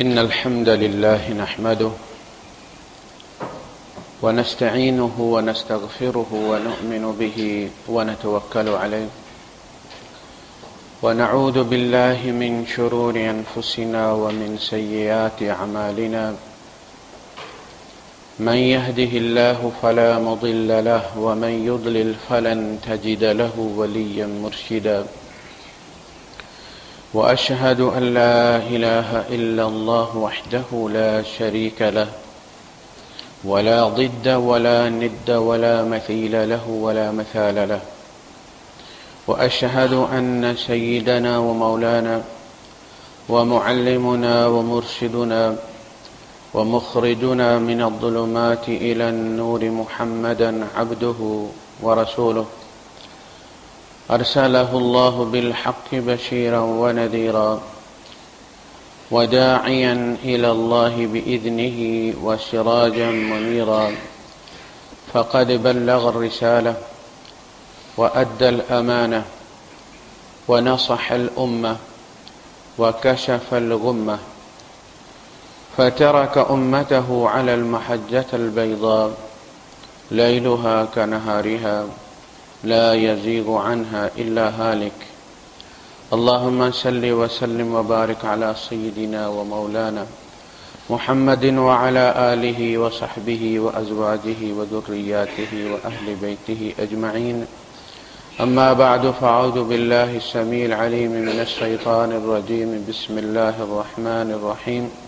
إن الحمد لله نحمده ونستعينه ونستغفره ونؤمن به ونتوكل عليه ونعوذ بالله من شرور أنفسنا ومن سيئات أعمالنا من يهده الله فلا مضل له ومن يضلل فلن تجد له وليا مرشدا وأشهد أن لا إله إلا الله وحده لا شريك له، ولا ضد ولا ند ولا مثيل له ولا مثال له. وأشهد أن سيدنا ومولانا ومعلمنا ومرشدنا ومخرجنا من الظلمات إلى النور محمدا عبده ورسوله. أرسله الله بالحق بشيرا ونذيرا وداعيا إلى الله بإذنه وسراجا منيرا فقد بلغ الرسالة وأدى الأمانة ونصح الأمة وكشف الغمة فترك أمته على المحجة البيضاء ليلها كنهارها لا يزيغ عنها إلا هالك. اللهم صل وسلم وبارك على سيدنا ومولانا محمد وعلى آله وصحبه وأزواجه وذرياته وأهل بيته أجمعين. أما بعد، فأعوذ بالله السميع العليم من الشيطان الرجيم. بسم الله الرحمن الرحيم.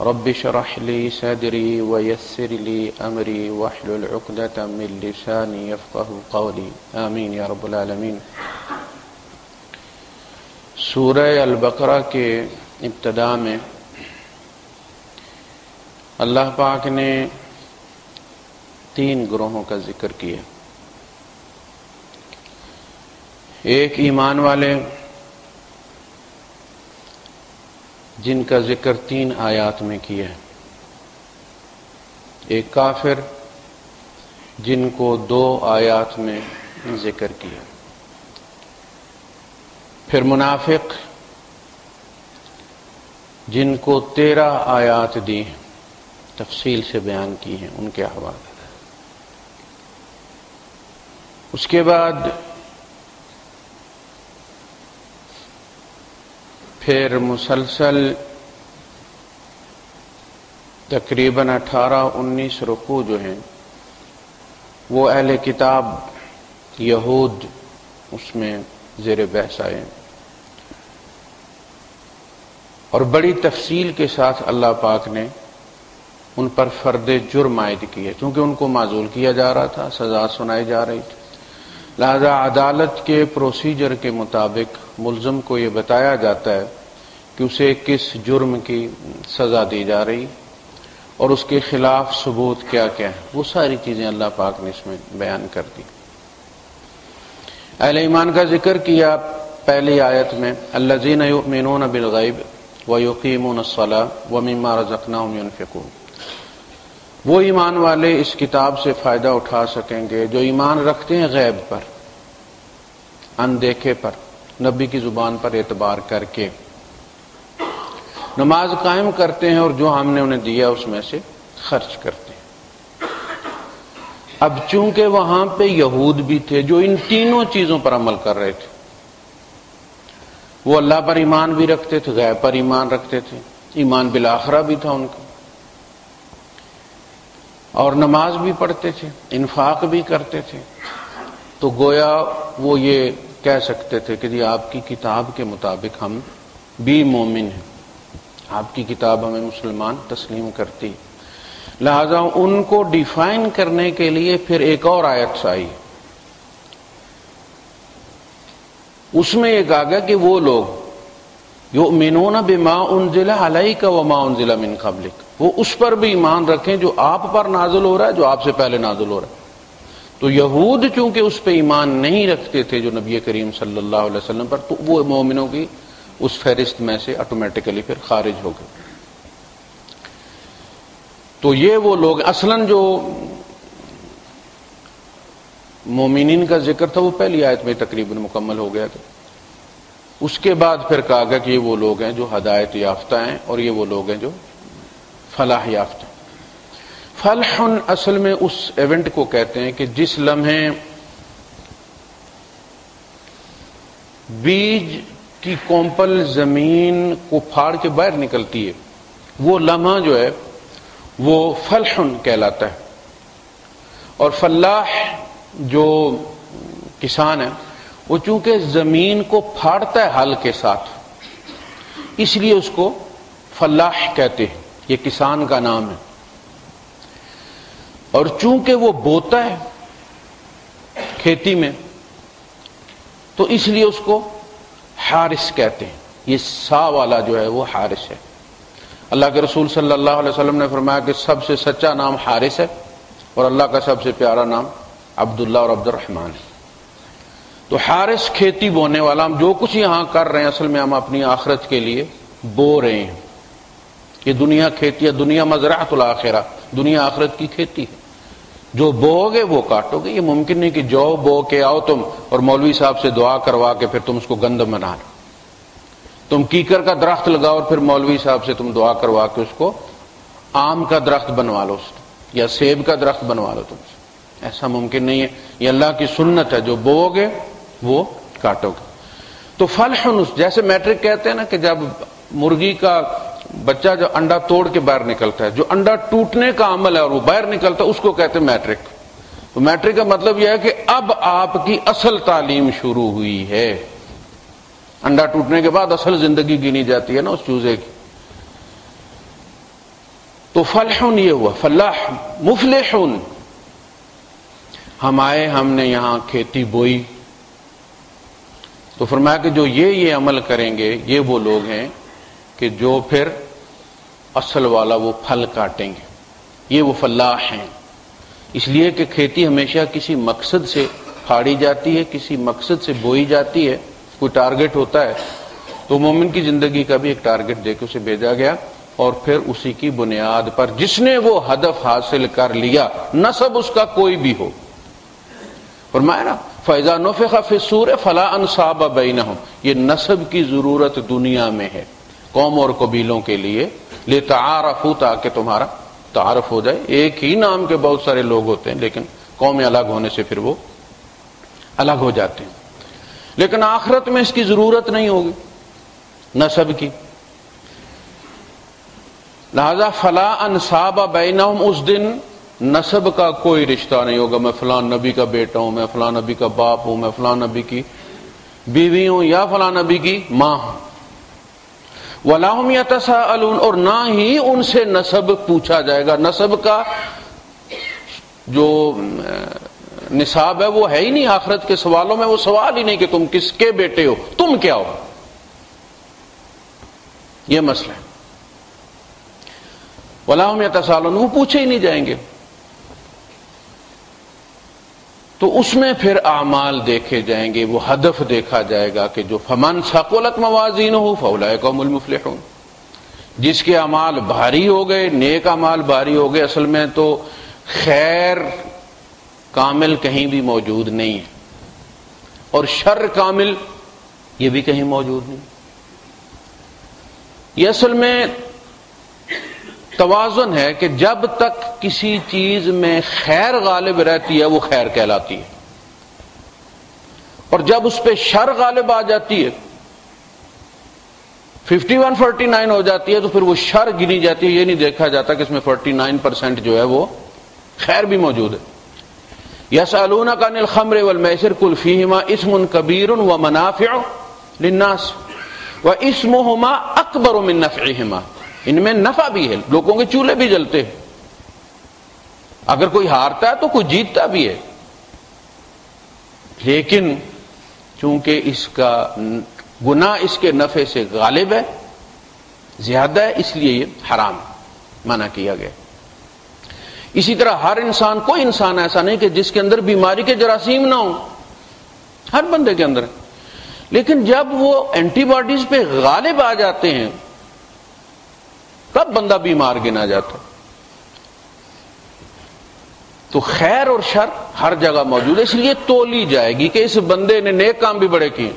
رب شرح لي صدري ويسر لي أمري وحل العقدة من لساني يفقه قولي. آمين يا رب العالمين. سورہ البقرہ کے ابتدا میں اللہ پاک نے تین گروہوں کا ذکر کیا۔ ایک ایمان والے جن کا ذکر تین آیات میں کیا ہے۔ ایک کافر جن کو دو آیات میں ذکر کیا۔ پھر منافق جن کو تیرہ آیات دی تفصیل سے بیان کی ہیں، ان کے حوالے۔ اس کے بعد پھر مسلسل تقریباً اٹھارہ انیس رقو جو ہیں، وہ اہل کتاب یہود اس میں زیر بحث آئے اور بڑی تفصیل کے ساتھ اللہ پاک نے ان پر فرد جرم عائد کیے کیونکہ ان کو معذول کیا جا رہا تھا، سزا سنائی جا رہی تھی۔ لہذا عدالت کے پروسیجر کے مطابق ملزم کو یہ بتایا جاتا ہے کہ اسے کس جرم کی سزا دی جا رہی اور اس کے خلاف ثبوت کیا کیا ہے۔ وہ ساری چیزیں اللہ پاک نے اس میں بیان کر دی۔ اہل ایمان کا ذکر کیا پہلی آیت میں اللہ زین مینون بالغیب و یقیم الصلاح و مما رزقنا ينفقون۔ وہ ایمان والے اس کتاب سے فائدہ اٹھا سکیں گے جو ایمان رکھتے ہیں غیب پر، اندیکھے پر، نبی کی زبان پر اعتبار کر کے۔ نماز قائم کرتے ہیں اور جو ہم نے انہیں دیا اس میں سے خرچ کرتے ہیں۔ اب چونکہ وہاں پہ یہود بھی تھے جو ان تینوں چیزوں پر عمل کر رہے تھے، وہ اللہ پر ایمان بھی رکھتے تھے، غیب پر ایمان رکھتے تھے۔ ایمان بلاخرہ بھی تھا ان کا۔ اور نماز بھی پڑھتے تھے، انفاق بھی کرتے تھے۔ تو گویا وہ یہ کہہ سکتے تھے کہ جی آپ کی کتاب کے مطابق ہم بھی مومن ہیں۔ آپ کی کتاب ہمیں مسلمان تسلیم کرتی۔ لہذا ان کو ڈیفائن کرنے کے لیے پھر ایک اور آیت آئی۔ اس میں یہ کہا گیا کہ وہ لوگ یو مینون بما انزل علیک و ما انزل من قبلک۔ وہ اس پر بھی ایمان رکھیں جو آپ پر نازل ہو رہا ہے، جو آپ سے پہلے نازل ہو رہا ہے۔ تو یہود چونکہ اس پہ ایمان نہیں رکھتے تھے جو نبی کریم صلی اللہ علیہ وسلم پر، تو وہ مومنوں کی اس فہرست میں سے آٹومیٹیکلی پھر خارج ہو گئے۔ تو یہ وہ لوگ، اصلا جو مومنین کا ذکر تھا، وہ پہلی آیت میں تقریباً مکمل ہو گیا تھا۔ اس کے بعد پھر کہا گیا کہ یہ وہ لوگ ہیں جو ہدایت یافتہ ہیں اور یہ وہ لوگ ہیں جو فلاح یافتہ فلح اصل میں اس ایونٹ کو کہتے ہیں کہ جس لمحے بیج کی کومپل زمین کو پھاڑ کے باہر نکلتی ہے، وہ لمحہ جو ہے وہ فلحن کہلاتا ہے۔ اور فلاح جو کسان ہے وہ چونکہ زمین کو پھاڑتا ہے ہل کے ساتھ، اس لیے اس کو فلاح کہتے ہیں، یہ کسان کا نام ہے۔ اور چونکہ وہ بوتا ہے کھیتی میں، تو اس لیے اس کو حارث کہتے ہیں۔ یہ سا والا جو ہے وہ حارث ہے۔ اللہ کے رسول صلی اللہ علیہ وسلم نے فرمایا کہ سب سے سچا نام حارث ہے اور اللہ کا سب سے پیارا نام عبداللہ اور عبد الرحمان ہے۔ تو حارث کھیتی بونے والا، ہم جو کچھ یہاں کر رہے ہیں، اصل میں ہم اپنی آخرت کے لیے بو رہے ہیں۔ یہ دنیا کھیتی ہے، دنیا مزرعت الاخرہ، دنیا آخرت کی کھیتی ہے۔ جو بو گے وہ کاٹو گے یہ ممکن نہیں کہ جو بو کے آؤ تم اور مولوی صاحب سے دعا کروا کے پھر تم اس کو گند بنا لو۔ تم کیکر کا درخت لگاؤ اور پھر مولوی صاحب سے تم دعا کروا کے اس کو آم کا درخت بنوا لو یا سیب کا درخت بنوا لو تم سے۔ ایسا ممکن نہیں ہے۔ یہ اللہ کی سنت ہے، جو بو گے وہ کاٹو گے۔ تو فل جیسے میٹرک کہتے ہیں نا کہ جب مرغی کا بچہ جو انڈا توڑ کے باہر نکلتا ہے، جو انڈا ٹوٹنے کا عمل ہے اور وہ باہر نکلتا ہے، اس کو کہتے ہیں میٹرک۔ تو میٹرک کا مطلب یہ ہے کہ اب آپ کی اصل تعلیم شروع ہوئی ہے۔ انڈا ٹوٹنے کے بعد اصل زندگی گنی جاتی ہے نا اس چوزے کی۔ تو فلحن یہ ہوا، فلاح، مفلحن۔ ہم آئے، ہم نے یہاں کھیتی بوئی۔ تو فرمایا کہ جو یہ یہ عمل کریں گے، یہ وہ لوگ ہیں کہ جو پھر اصل والا وہ پھل کاٹیں گے۔ یہ وہ فلاح ہیں۔ اس لیے کہ کھیتی ہمیشہ کسی مقصد سے پھاڑی جاتی ہے، کسی مقصد سے بوئی جاتی ہے۔ کوئی ٹارگٹ ہوتا ہے تو مومن کی زندگی کا بھی ایک ٹارگٹ دے کے اسے بھیجا گیا اور پھر اسی کی بنیاد پر جس نے وہ ہدف حاصل کر لیا، نصب اس کا کوئی بھی ہو۔ فرمایا نا فیضا نوف فسور فلاں انصاب بین یہ نصب کی ضرورت دنیا میں ہے۔ قوم اور قبیلوں کے لیے۔ لے تعارف تاکہ تمہارا تعارف ہو جائے۔ ایک ہی نام کے بہت سارے لوگ ہوتے ہیں، لیکن قوم الگ ہونے سے پھر وہ الگ ہو جاتے ہیں۔ لیکن آخرت میں اس کی ضرورت نہیں ہوگی۔ نصب کی۔ لہذا فلاں انصاب بینہم اس دن نصب کا کوئی رشتہ نہیں ہوگا، میں فلاں نبی کا بیٹا ہوں، میں فلاں نبی کا باپ ہوں، میں فلاں نبی کی بیوی ہوں یا فلاں نبی کی ماں۔ ہوں ولاحم یا اور نہ ہی ان سے نصب پوچھا جائے گا۔ نصب کا جو نصاب ہے، وہ ہے ہی نہیں آخرت کے سوالوں میں، وہ سوال ہی نہیں کہ تم کس کے بیٹے ہو، تم کیا ہو؟ یہ مسئلہ ہے۔ ولاحم یا تسالون وہ پوچھے ہی نہیں جائیں گے۔ تو اس میں پھر اعمال دیکھے جائیں گے، وہ ہدف دیکھا جائے گا کہ جو فمن سکولت موازین ہو فولا قوم المفلح جس کے اعمال بھاری ہو گئے، نیک امال بھاری ہو گئے، اصل میں تو خیر کامل کہیں بھی موجود نہیں ہے۔ اور شر کامل یہ بھی کہیں موجود نہیں۔ یہ اصل میں توازن ہے کہ جب تک کسی چیز میں خیر غالب رہتی ہے، وہ خیر کہلاتی ہے۔ اور جب اس پہ شر غالب آ جاتی ہے ففٹی ون فورٹی نائن ہو جاتی ہے، تو پھر وہ شر گنی جاتی ہے۔ یہ نہیں دیکھا جاتا کہ اس میں فورٹی نائن پرسینٹ جو ہے وہ خیر بھی موجود ہے۔ یس النا کا نل خمر میسر کلفیما اسم کبیر و منافع لناس و اسم اکبر و منفعہما ان میں نفع بھی ہے، لوگوں کے چولہے بھی جلتے ہیں۔ اگر کوئی ہارتا ہے تو کوئی جیتتا بھی ہے۔ لیکن چونکہ اس کا گناہ اس کے نفع سے غالب ہے، زیادہ ہے، اس لیے یہ حرام منع کیا گیا۔ اسی طرح ہر انسان، کوئی انسان ایسا نہیں کہ جس کے اندر بیماری کے جراثیم نہ ہوں۔ ہر بندے کے اندر لیکن جب وہ اینٹی باڈیز پہ غالب آ جاتے ہیں تب بندہ بیمار گنا جاتا تو خیر اور شر ہر جگہ موجود ہے۔ اس لیے تولی جائے گی کہ اس بندے نے نیک کام بھی بڑے کیے۔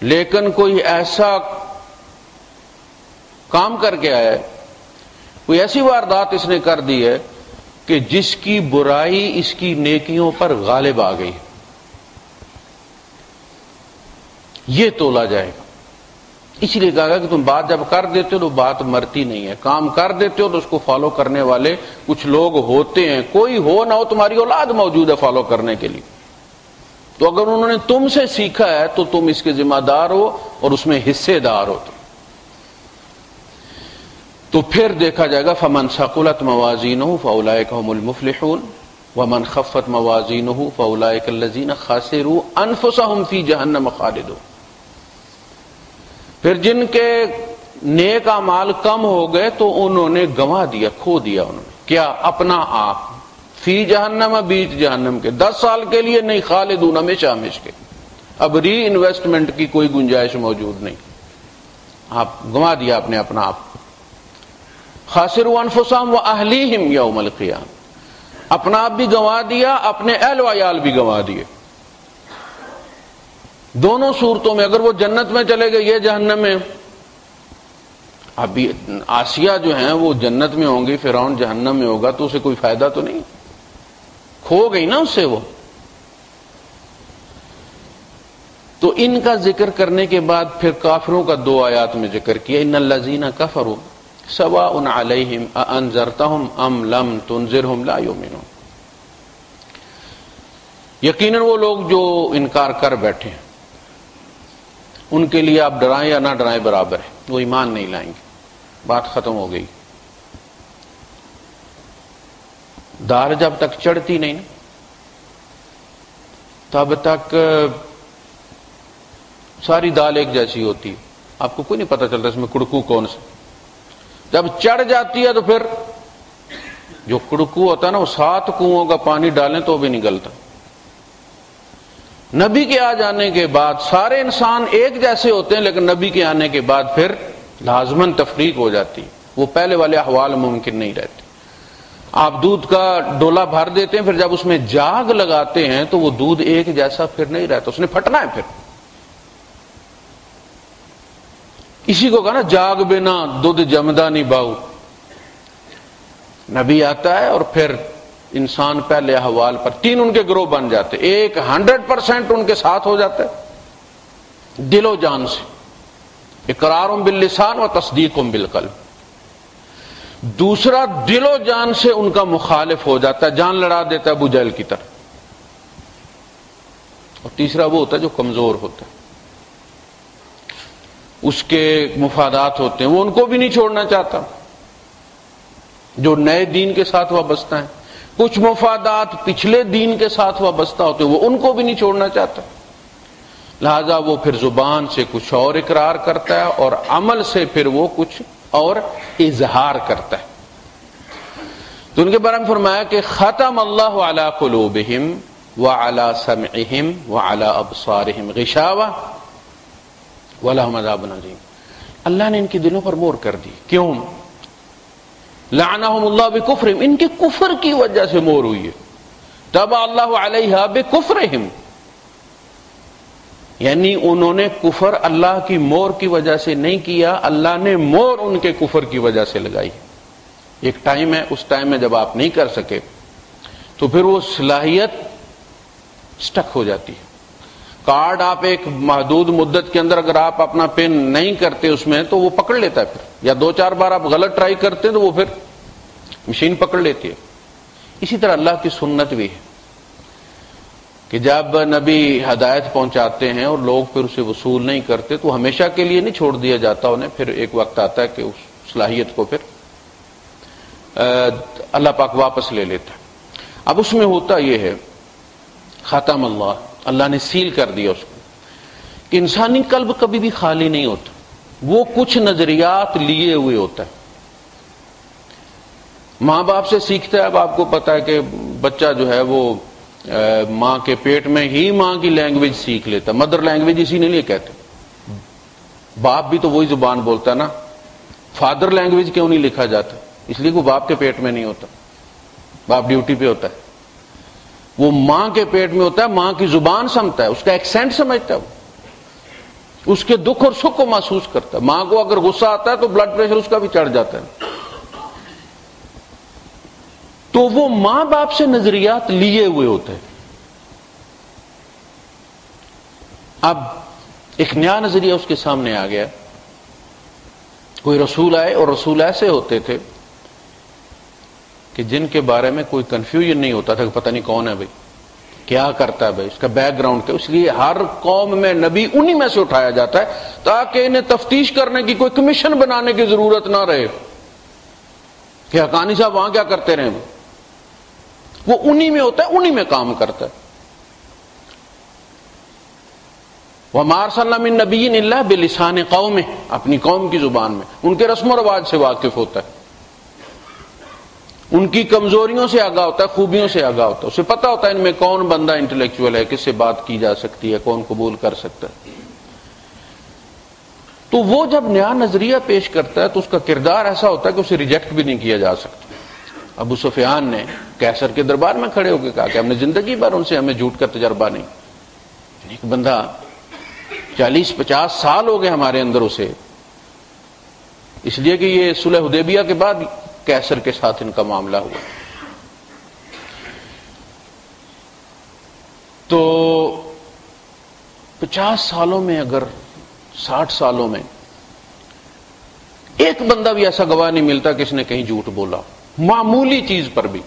لیکن کوئی ایسا کام کر کے آیا ہے، کوئی ایسی واردات اس نے کر دی ہے کہ جس کی برائی اس کی نیکیوں پر غالب آ گئی۔ یہ تولا جائے گا۔ اس لیے کہا کہ تم بات جب کر دیتے ہو تو بات مرتی نہیں ہے۔ کام کر دیتے ہو تو اس کو فالو کرنے والے کچھ لوگ ہوتے ہیں۔ کوئی ہو نہ ہو تمہاری اولاد موجود ہے فالو کرنے کے لیے۔ تو اگر انہوں نے تم سے سیکھا ہے تو تم اس کے ذمہ دار ہو اور اس میں حصے دار ہو تو پھر دیکھا جائے گا، فمن سکولت موازین ہوں فولا مفل و من خفت موازین ہوں فولا الزین خاصر انفسا فی جہنم خالد پھر جن کے نیک مال کم ہو گئے تو انہوں نے گنوا دیا، کھو دیا انہوں نے۔ کیا اپنا آپ فی جہنم بیچ جہنم کے؟ دس سال کے لیے نہیں خالد ہمیشہ ہمیش کے اب ری انویسٹمنٹ کی کوئی گنجائش موجود نہیں۔ آپ گنوا دیا اپنے اپنا آپ خاصر انفسام و اہلیہم یوم القیام اپنا آپ بھی گنوا دیا، اپنے اہل ویال بھی گنوا دیے۔ دونوں صورتوں میں، اگر وہ جنت میں چلے گئے، یہ جہنم میں۔ ابھی آسیہ جو ہیں، وہ جنت میں ہوں گی فرعون جہنم میں ہوگا، تو اسے کوئی فائدہ تو نہیں۔ کھو گئی نا اس سے وہ۔ تو ان کا ذکر کرنے کے بعد پھر کافروں کا دو آیات میں ذکر کیا، ان الزین کفرو سوا ان علیہم انذرتہم ام لم تنذرہم لا یومنون یقیناً وہ لوگ جو انکار کر بیٹھے ہیں۔ ان کے لیے آپ ڈرائیں یا نہ ڈرائیں برابر ہے، وہ ایمان نہیں لائیں گے۔ بات ختم ہو گئی۔ دار جب تک چڑھتی نہیں، تب تک ساری دال ایک جیسی ہوتی ہے۔ آپ کو کوئی نہیں پتا چلتا اس میں کڑکو کون سا۔ جب چڑھ جاتی ہے تو پھر جو کڑکو ہوتا ہے نا، وہ سات کنو کا پانی ڈالیں تو بھی نکلتا نبی کے آ جانے کے بعد سارے انسان ایک جیسے ہوتے ہیں، لیکن نبی کے آنے کے بعد پھر لازمن تفریق ہو جاتی۔ وہ پہلے والے احوال ممکن نہیں رہتے۔ آپ دودھ کا ڈولا بھر دیتے ہیں، پھر جب اس میں جاگ لگاتے ہیں تو وہ دودھ ایک جیسا پھر نہیں رہتا، اس نے پھٹنا ہے پھر۔ اسی کو کہا نا، جاگ بنا، دودھ جمدا نہیں باؤ۔ نبی آتا ہے اور پھر انسان پہلے احوال پر تین ان کے گروہ بن جاتے، ایک ہنڈریڈ پرسینٹ ان کے ساتھ ہو جاتا ہے دل و جان سے۔ اقرار باللسان و تصدیق بالقلب۔ دوسرا، دل و جان سے ان کا مخالف ہو جاتا ہے جان لڑا دیتا ہے ابو جیل کی طرح اور تیسرا وہ ہوتا ہے جو کمزور ہوتا ہے۔ اس کے مفادات ہوتے ہیں، وہ ان کو بھی نہیں چھوڑنا چاہتا۔ جو نئے دین کے ساتھ وابستہ ہیں۔ کچھ مفادات پچھلے دین کے ساتھ وابستہ ہوتے وہ ان کو بھی نہیں چھوڑنا چاہتا۔ لہذا وہ پھر زبان سے کچھ اور اقرار کرتا ہے اور عمل سے پھر وہ کچھ اور اظہار کرتا ہے۔ تو ان کے بارے میں فرمایا کہ ختم اللہ علی قلوبہم وعلی سمعہم وعلی ابصارہم غشاوہ ولہم عذاب اللہ نے ان کی دلوں پر مور کر دی۔ کیوں؟ لعنہم اللہ بکفرہم، ان کے کفر کی وجہ سے مور ہوئی ہے۔ تب اللہ علیہ بکفرہم۔ یعنی انہوں نے کفر اللہ کی مور کی وجہ سے نہیں کیا، اللہ نے مور ان کے کفر کی وجہ سے لگائی۔ ایک ٹائم ہے، اس ٹائم میں جب آپ نہیں کر سکے، تو پھر وہ صلاحیت سٹک ہو جاتی ہے۔ کارڈ آپ ایک محدود مدت کے اندر اگر آپ اپنا پن نہیں کرتے اس میں تو وہ پکڑ لیتا ہے پھر۔ یا دو چار بار آپ غلط ٹرائی کرتے ہیں تو وہ پھر مشین پکڑ لیتی ہے۔ اسی طرح اللہ کی سنت بھی ہے کہ جب نبی ہدایت پہنچاتے ہیں اور لوگ پھر اسے وصول نہیں کرتے تو ہمیشہ کے لیے نہیں چھوڑ دیا جاتا انہیں۔ پھر ایک وقت آتا ہے کہ اس صلاحیت کو پھر اللہ پاک واپس لے لیتا ہے۔ اب اس میں ہوتا یہ ہے ختم اللہ۔ اللہ نے سیل کر دیا اس کو۔ انسانی قلب کبھی بھی خالی نہیں ہوتا۔ وہ کچھ نظریات لیے ہوئے ہوتا ہے۔ ماں باپ سے سیکھتا ہے، اب آپ کو پتا ہے کہ بچہ جو ہے وہ ماں کے پیٹ میں ہی ماں کی لینگویج سیکھ لیتا مدر لینگویج اسی نے لیے کہتے باپ بھی تو وہی زبان بولتا ہے نا۔ فادر لینگویج کیوں نہیں لکھا جاتا؟ اس لیے وہ باپ کے پیٹ میں نہیں ہوتا۔ باپ ڈیوٹی پہ ہوتا ہے۔ وہ ماں کے پیٹ میں ہوتا ہے، ماں کی زبان سمتا ہے، اس کا ایکسینٹ سمجھتا ہے وہ۔ اس کے دکھ اور سکھ کو محسوس کرتا ہے۔ ماں کو اگر غصہ آتا ہے تو بلڈ پریشر اس کا بھی چڑھ جاتا ہے۔ تو وہ ماں باپ سے نظریات لیے ہوئے ہوتے ہیں۔ اب ایک نیا نظریہ اس کے سامنے آ گیا۔ کوئی رسول آئے اور رسول ایسے ہوتے تھے۔ کہ جن کے بارے میں کوئی کنفیوژن نہیں ہوتا تھا کہ پتہ نہیں کون ہے بھائی، کیا کرتا ہے بھائی، اس کا بیک گراؤنڈ کیا، اس لیے ہر قوم میں نبی انہی میں سے اٹھایا جاتا ہے تاکہ انہیں تفتیش کرنے کی کوئی کمیشن بنانے کی ضرورت نہ رہے۔ کہ حقانی صاحب وہاں کیا کرتے رہے؟ وہ انہی میں ہوتا ہے، انہی میں کام کرتا ہے۔ وہ مار سلام نبی اللہ بلسان قوم اپنی قوم کی زبان میں، ان کے رسم و رواج سے واقف ہوتا ہے۔ ان کی کمزوریوں سے آگاہ ہوتا ہے، خوبیوں سے آگاہ ہوتا ہے۔ اسے پتا ہوتا ہے ان میں کون بندہ انٹلیکچوئل ہے، کس سے بات کی جا سکتی ہے، کون قبول کر سکتا ہے۔ تو وہ جب نیا نظریہ پیش کرتا ہے تو اس کا کردار ایسا ہوتا ہے کہ اسے ریجیکٹ بھی نہیں کیا جا سکتا۔ ابو سفیان نے کیسر کے دربار میں کھڑے ہو کے کہا کہ ہم نے زندگی بھر ان سے، ہمیں جھوٹ کا تجربہ نہیں۔ ایک بندہ چالیس، پچاس سال ہو گئے ہمارے اندر اسے۔ اس لیے کہ یہ سلح حدیبیہ کے بعد کیسر کے ساتھ ان کا معاملہ ہوا۔ تو پچاس سالوں میں اگر ساٹھ سالوں میں ایک بندہ بھی ایسا گواہ نہیں ملتا کہ اس نے کہیں جھوٹ بولا۔ معمولی چیز پر بھی۔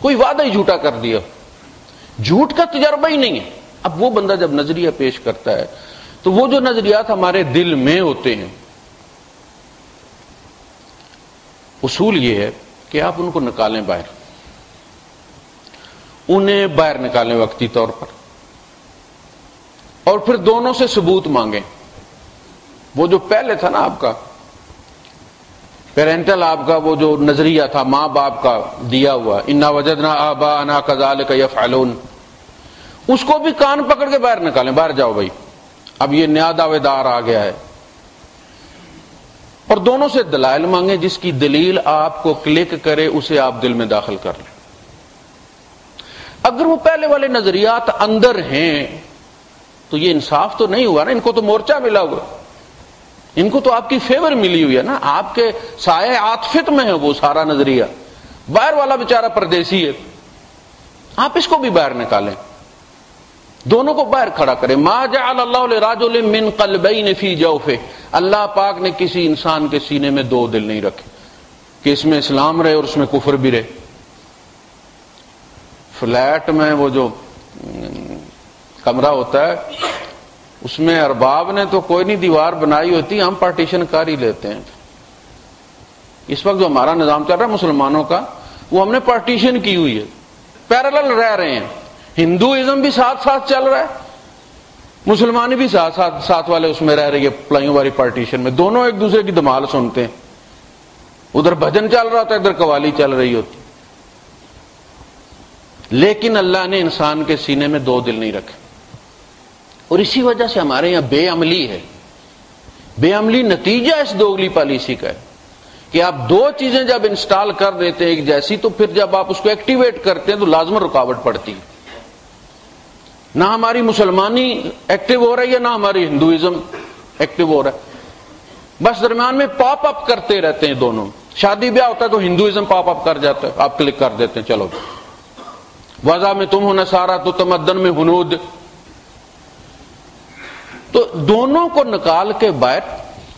کوئی وعدہ ہی جھوٹا کر دیا۔ جھوٹ کا تجربہ ہی نہیں ہے۔ اب وہ بندہ جب نظریہ پیش کرتا ہے تو وہ جو نظریات ہمارے دل میں ہوتے ہیں اصول یہ ہے کہ آپ ان کو نکالیں باہر۔ انہیں باہر نکالیں وقتی طور پر۔ اور پھر دونوں سے ثبوت مانگیں۔ وہ جو پہلے تھا نا آپ کا پیرنٹل آپ کا، وہ جو نظریہ تھا، ماں باپ کا دیا ہوا، انا وجدنا آبا انا کزال کا فیلون اس کو بھی کان پکڑ کے باہر نکالیں، باہر جاؤ بھائی۔ اب یہ نیا دعوے دار آ گیا ہے۔ اور دونوں سے دلائل مانگے جس کی دلیل آپ کو کلک کرے، اسے آپ دل میں داخل کر لیں۔ اگر وہ پہلے والے نظریات اندر ہیں، تو یہ انصاف تو نہیں ہوا نا، ان کو تو مورچہ ملا ہوا۔ ان کو تو آپ کی فیور ملی ہوئی ہے نا۔ آپ کے سائے آتفت میں ہے وہ سارا نظریہ۔ باہر والا بےچارا پردیسی ہے۔ آپ اس کو بھی باہر نکالیں۔ دونوں کو باہر کھڑا کرے۔ ما جعل اللہ راج من قلبین فی جوفے اللہ پاک نے کسی انسان کے سینے میں دو دل نہیں رکھے۔ کہ اس میں اسلام رہے اور اس میں کفر بھی رہے۔ فلیٹ میں وہ جو، کمرہ ہوتا ہے، اس میں ارباب نے تو کوئی نہیں دیوار بنائی ہوتی، ہم پارٹیشن کر ہی لیتے ہیں۔ اس وقت جو ہمارا نظام چل رہا ہے مسلمانوں کا، وہ ہم نے پارٹیشن کی ہوئی ہے۔ پیرل رہ رہے ہیں۔ ہندوازم بھی ساتھ ساتھ چل رہا ہے مسلمان بھی ساتھ ساتھ ساتھ والے اس میں رہ رہی ہے پلائیوں والی پارٹیشن میں، دونوں ایک دوسرے کی دمال سنتے ہیں۔ ادھر بھجن چل رہا ہوتا ہے، ادھر قوالی چل رہی ہوتی۔ لیکن اللہ نے انسان کے سینے میں دو دل نہیں رکھے۔ اور اسی وجہ سے ہمارے یہاں بے عملی ہے۔ بے عملی نتیجہ اس دوگلی پالیسی کا ہے کہ آپ دو چیزیں جب انسٹال کر دیتے ہیں ایک جیسی، تو پھر جب آپ اس کو ایکٹیویٹ کرتے ہیں تو لازمن رکاوٹ پڑتی ہے۔ نہ ہماری مسلمانی ایکٹیو ہو رہی ہے، نہ ہماری ہندوازم ایکٹیو ہو رہا ہے۔ بس درمیان میں پاپ اپ کرتے رہتے ہیں دونوں۔ شادی بیاہ ہوتا ہے تو ہندوازم پاپ اپ کر جاتا ہے، آپ کلک کر دیتے ہیں، چلو۔ وضع میں تم ہونا سارا تو تمدن میں ہنود تو دونوں کو نکال کے باہر